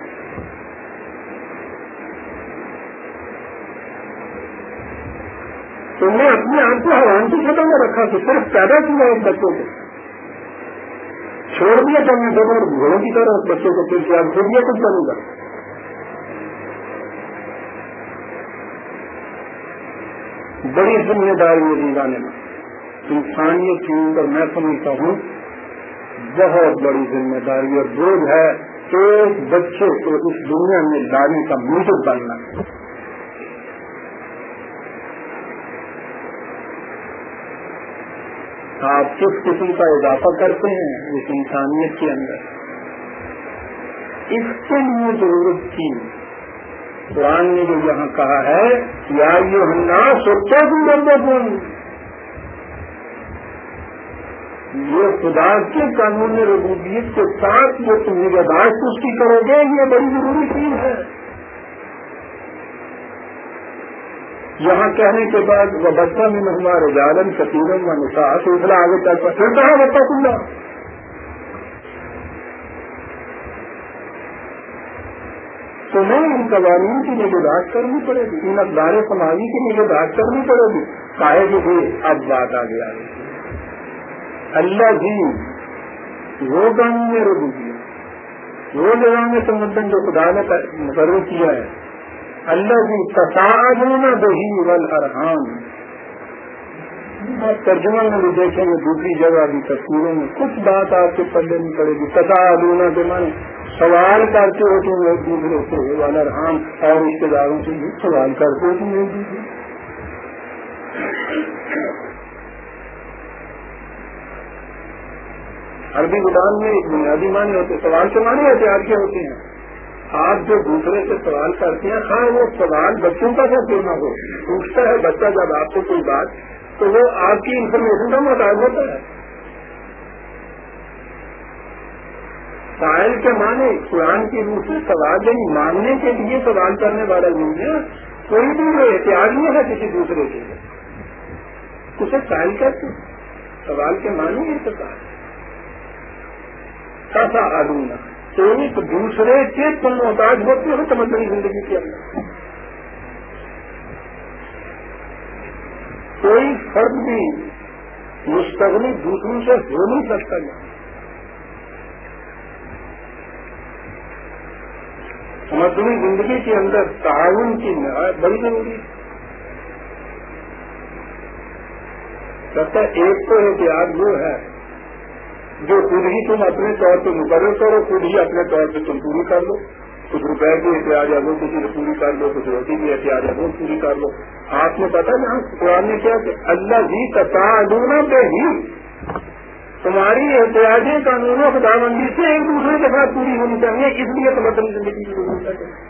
تم نے اپنے آپ کو حوان کی سطح میں رکھا تو صرف پیدا کیا اس بچوں کو۔ چھوڑ دیا تو میں دونوں گھوڑوں کی طرح بچوں کو پھر کیا خود یہ کچھ بنوں گا بڑی ذمہ داری ہے دیوانے میں۔ انسانیت کے اندر میں سمجھتا ہوں، بہت بڑی ذمہ داری اور بوجھ ہے ایک بچے کو اس دنیا میں لانے کا موجود بننا۔ آپ کس قسم کا اضافہ کرتے ہیں اس انسانیت کے اندر؟ اس کے لیے ضرورت تھی، قرآن نے جو یہاں کہا ہے، یا یہ ہننا سوچا بھی بندہ یہ خدا کے قانون ربوبیت کے ساتھ جو تم نگہداشت اس کی کرو گے، یہ بڑی ضروری چیز ہے۔ یہاں کہنے کے بعد وہ بچہ میں ہمارے جالن کتیرم و نساس اتنا آگے چل پھر کہاں بچہ کھلا تو میں ان قوانین کی نگہداشت کرنی پڑے گی، ان اقدار سماجی کی نگہداشت کرنی پڑے گی۔ کاہے کہ بھی اب بات آ گیا اللہ جی وہ قانون نے روک دیا وہ جگہ میں سمندن جو خدا نے مقرر کیا ہے اللہ جی تصاویر دہی ول ارحان ترجمہ میں بھی دیکھیں گے، دوسری جگہ بھی تصویروں میں کچھ بات آپ کے پڑھنے نہیں پڑے گی۔ تصا ادونا کے من سوال کرتے ہو تم ایک دوسرے سے والا اور رشتے داروں سے بھی سوال کرتے ہو تم ایک دوسرے عربی زبان میں ایک بنیادی معنی ہوتے سوال کے معنی احتیاط کے ہوتے ہیں۔ آپ جو دوسرے سے سوال کرتے ہیں ہاں وہ سوال بچوں کا کیا کیوں نہ ہو؟ پوچھتا ہے بچہ جب آپ کو کوئی بات، تو وہ آپ کی انفارمیشن کا محتاج ہوتا ہے۔ سائل کے معنی، قرآن کی روح سے سوال یعنی ماننے کے لیے سوال کرنے والا نہیں ہے، کوئی بھی وہ احتیاط نہیں ہے کسی دوسرے کے لیے۔ اسے سائل کہتے سوال کے معنی یہ سکا کیسا آدمی ایک دوسرے کے تم محتاج ہوتے ہو تمدنی زندگی کے اندر۔ کوئی فرد بھی مستقبل دوسروں سے ہو نہیں سکتا۔ نہیں مدنی زندگی کے اندر تعاون کی نہایت بڑی ضروری سب ایک تو احتیاط وہ ہے جو خود ہی تم اپنے طور پہ مقرر کرو، خود ہی اپنے طور پہ تم پوری کر لو۔ کچھ روپئے کی احتیاط ہے، وہ کسی پوری کر لو، کچھ روٹی کی احتیاط ہے، وہ پوری کر لو۔ آپ نے پتا نا، قرآن نے کیا کہ اللہ جی تدونا پہ ہی تمہاری احتیاطی قانونوں خدا بندی سے ایک دوسرے کے ساتھ پوری ہونی چاہیے، اس لیے تو اپنی زندگی کی ضرورت ہے۔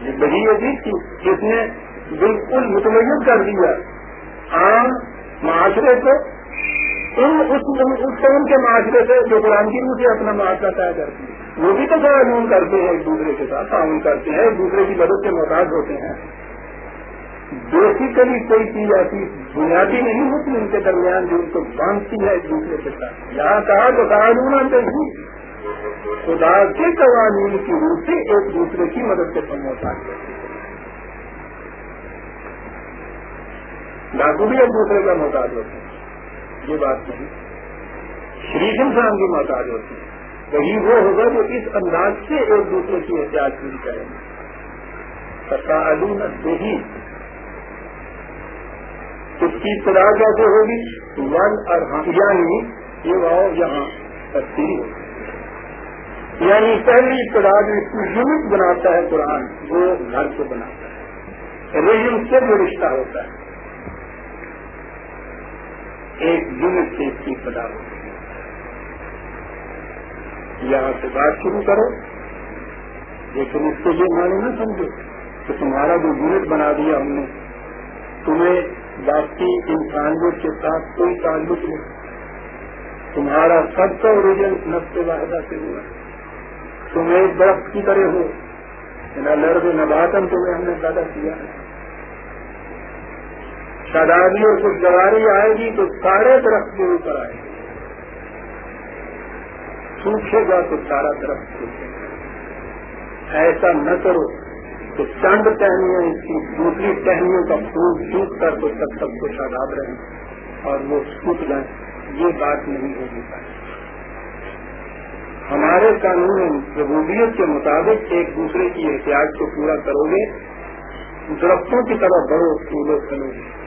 یہ بڑی عجیب تھی جس نے بالکل متمین کر دیا۔ عام معاشرے کو، ان اس قوم کے معاشرے سے جو قرآن کی روح سے اپنا معاشرہ طے کرتی ہے۔ وہ بھی تو تعاون کرتے ہیں ایک دوسرے کے ساتھ تعاون کرتے ہیں، ایک دوسرے کی مدد سے محتاج ہوتے ہیں۔ بیسیکلی کوئی چیز ایسی بنیادی نہیں ہوتی ان کے درمیان جو ان کو باندھتی ہے ایک دوسرے کے ساتھ۔ یہاں کہا تو تعاون چاہیے خدا کے قوانین کی روح سے ایک دوسرے کی مدد سے محتاج کرتے ہیں۔ ڈاکو بھی ایک دوسرے کا محتاج ہوتے ہیں۔ یہ بات نہیں۔ شریف انسان کی محتاج ہوتی ہے وہی وہ ہوگا جو اس انداز سے ایک دوسرے کی احتیاط پوری کریں گے ہی اس کی ابتدا کیسے ہوگی؟ ون اور یعنی یہ واؤ یہاں تفصیل ہوگی۔ یعنی پہلی ابتدا جو اس کی یونٹ بناتا ہے قرآن، وہ گھر سے بناتا ہے۔ رحم سے جو رشتہ ہوتا ہے۔ ایک یونٹ سے اس کی پتا ہو یہاں سے بات شروع کرو۔ لیکن اس کو یہ مانے نہ سمجھو کہ تمہارا جو یونٹ بنا دیا ہم نے، تمہیں باقی انسانیت کے ساتھ کوئی تعلق نہیں۔ تمہارا سب کا اوریجن نفس واحدہ سے ہوا ہے۔ تم ایک درخت کی طرح ہو۔ نہ لڑ نہ باتن تمہیں ہم نے پیدا کیا۔ ہے شادابی اور کچھ گواری آئے گی تو سارے درخت کے اوپر آئے گی۔ سوکھے گا تو سارا درخت سوکھے گا۔ ایسا نہ کرو تو چند ٹہنیاں اس کی دوسری ٹہنیوں کا پھول سوکھ کر تو سب سب کو شاداب رہیں اور وہ سوکھ جائیں۔ یہ بات نہیں ہوگی۔ پائے ہمارے قانون ربوبیت کے مطابق ایک دوسرے کی احتیاط کو پورا کرو گے، درختوں کی طرح بڑھو پھولوں کرو گے۔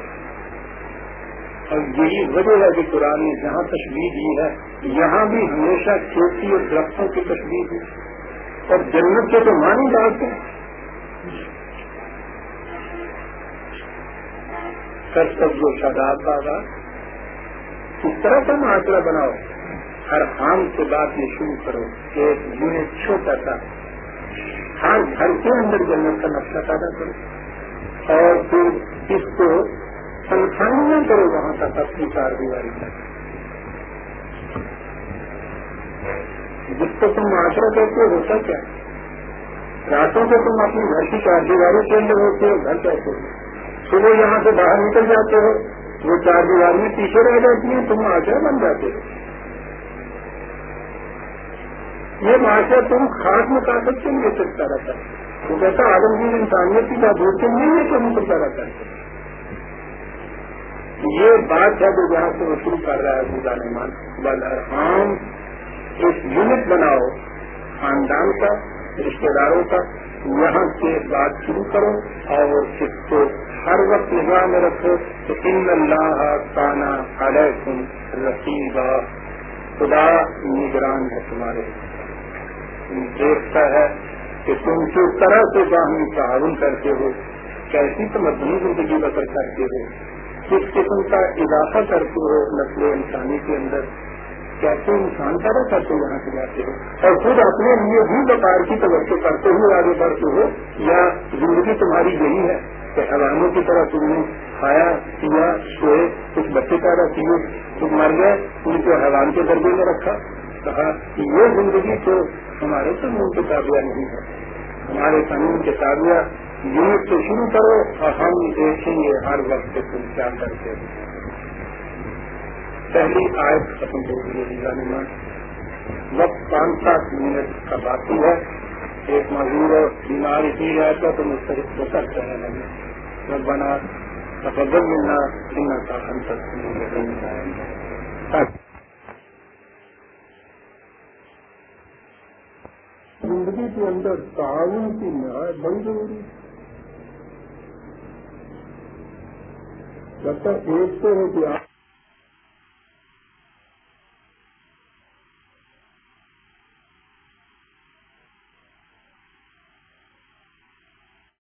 اور یہی وجہ ہے کہ قرآن نے جہاں تشریح دی ہے یہاں بھی ہمیشہ کھیتی اور درختوں کی تشریح دی اور جنت کے تو مانی ڈالتے ہیں سر سب جو شاداب باغا، اس طرح کا معاشرہ بناؤ۔ ہر عام کے بعد یہ شروع کرو کہ یونٹ چھوٹا تھا ہر گھر کے اندر جنت کا نقشہ پیدا کرو اور پھر اس کو تنخواہ نہ کرو وہاں تک اپنی چار دیواری تک جس کو تم معاشرہ کرتے ہو، ہوتا کیا؟ راتوں کو تم اپنی گھر کی چار دیواری کے اندر ہوتے ہو، گھر کیسے ہو؟ صبح یہاں سے باہر نکل جاتے ہو، وہ چار دیواریاں پیچھے رہ جاتی ہیں، تم معاشرہ بن جاتے ہو۔ یہ معاشرہ تم خاص مقاصد کے لیے چلتا رہتا؟ ہے تو کہتا عالمگیر جی، انسانیت کی بات ہوتی نہیں ہے چلتا رہتا ہے یہ بات ہے جو جہاں سے وہ شروع کر رہا ہے خدا نعمان بلرحام ایک یونٹ بناؤ، خاندان کا رشتے داروں کا، یہاں سے بات شروع کرو اور اس کو ہر وقت نگاہ میں رکھو تو ان اللہ تانا علیکم رسیبا خدا نگران ہے تمہارے۔ دیکھتا ہے کہ تم کس طرح سے باہمی تعاون کرتے ہو، کیسی تمدنی زندگی بسر کرتے ہو، کس قسم کا اضافہ کرتے ہو نسل انسانی کے اندر، کیسے انسان پیدا کرتے یہاں سے جاتے ہو؟ اور خود اپنے لیے بھی وپار کی توجہ کرتے ہوئے آگے بڑھتے ہو، یا زندگی تمہاری یہی ہے کہ حیوانوں کی طرح تم نے کھایا، پیا، سوئے، کچھ بچے پیدا کیے، کچھ مر گئے، ان کو حیوان کے درجے میں رکھا؟ کہا کہ یہ زندگی تو ہمارے قانون کے تابعہ نہیں ہے۔ ہمارے قانون کے تابعہ یونٹ سے شروع کرو اور ہم دیکھیں گے ہر وقت تم کیا کرتے پہلی آیت ختم ہو گئی جی وقت پانچ سات منٹ کا باقی ہے۔ ایک مزدور بیماری کی جائے گا تو مسترد ہو سکتے ہیں لگے جب بنا تفضل ملنا سننا کا ہم سب زندگی کے اندر تعاون کی نہایت بڑی ضروری جب تک ایک تو ہے کہ آپ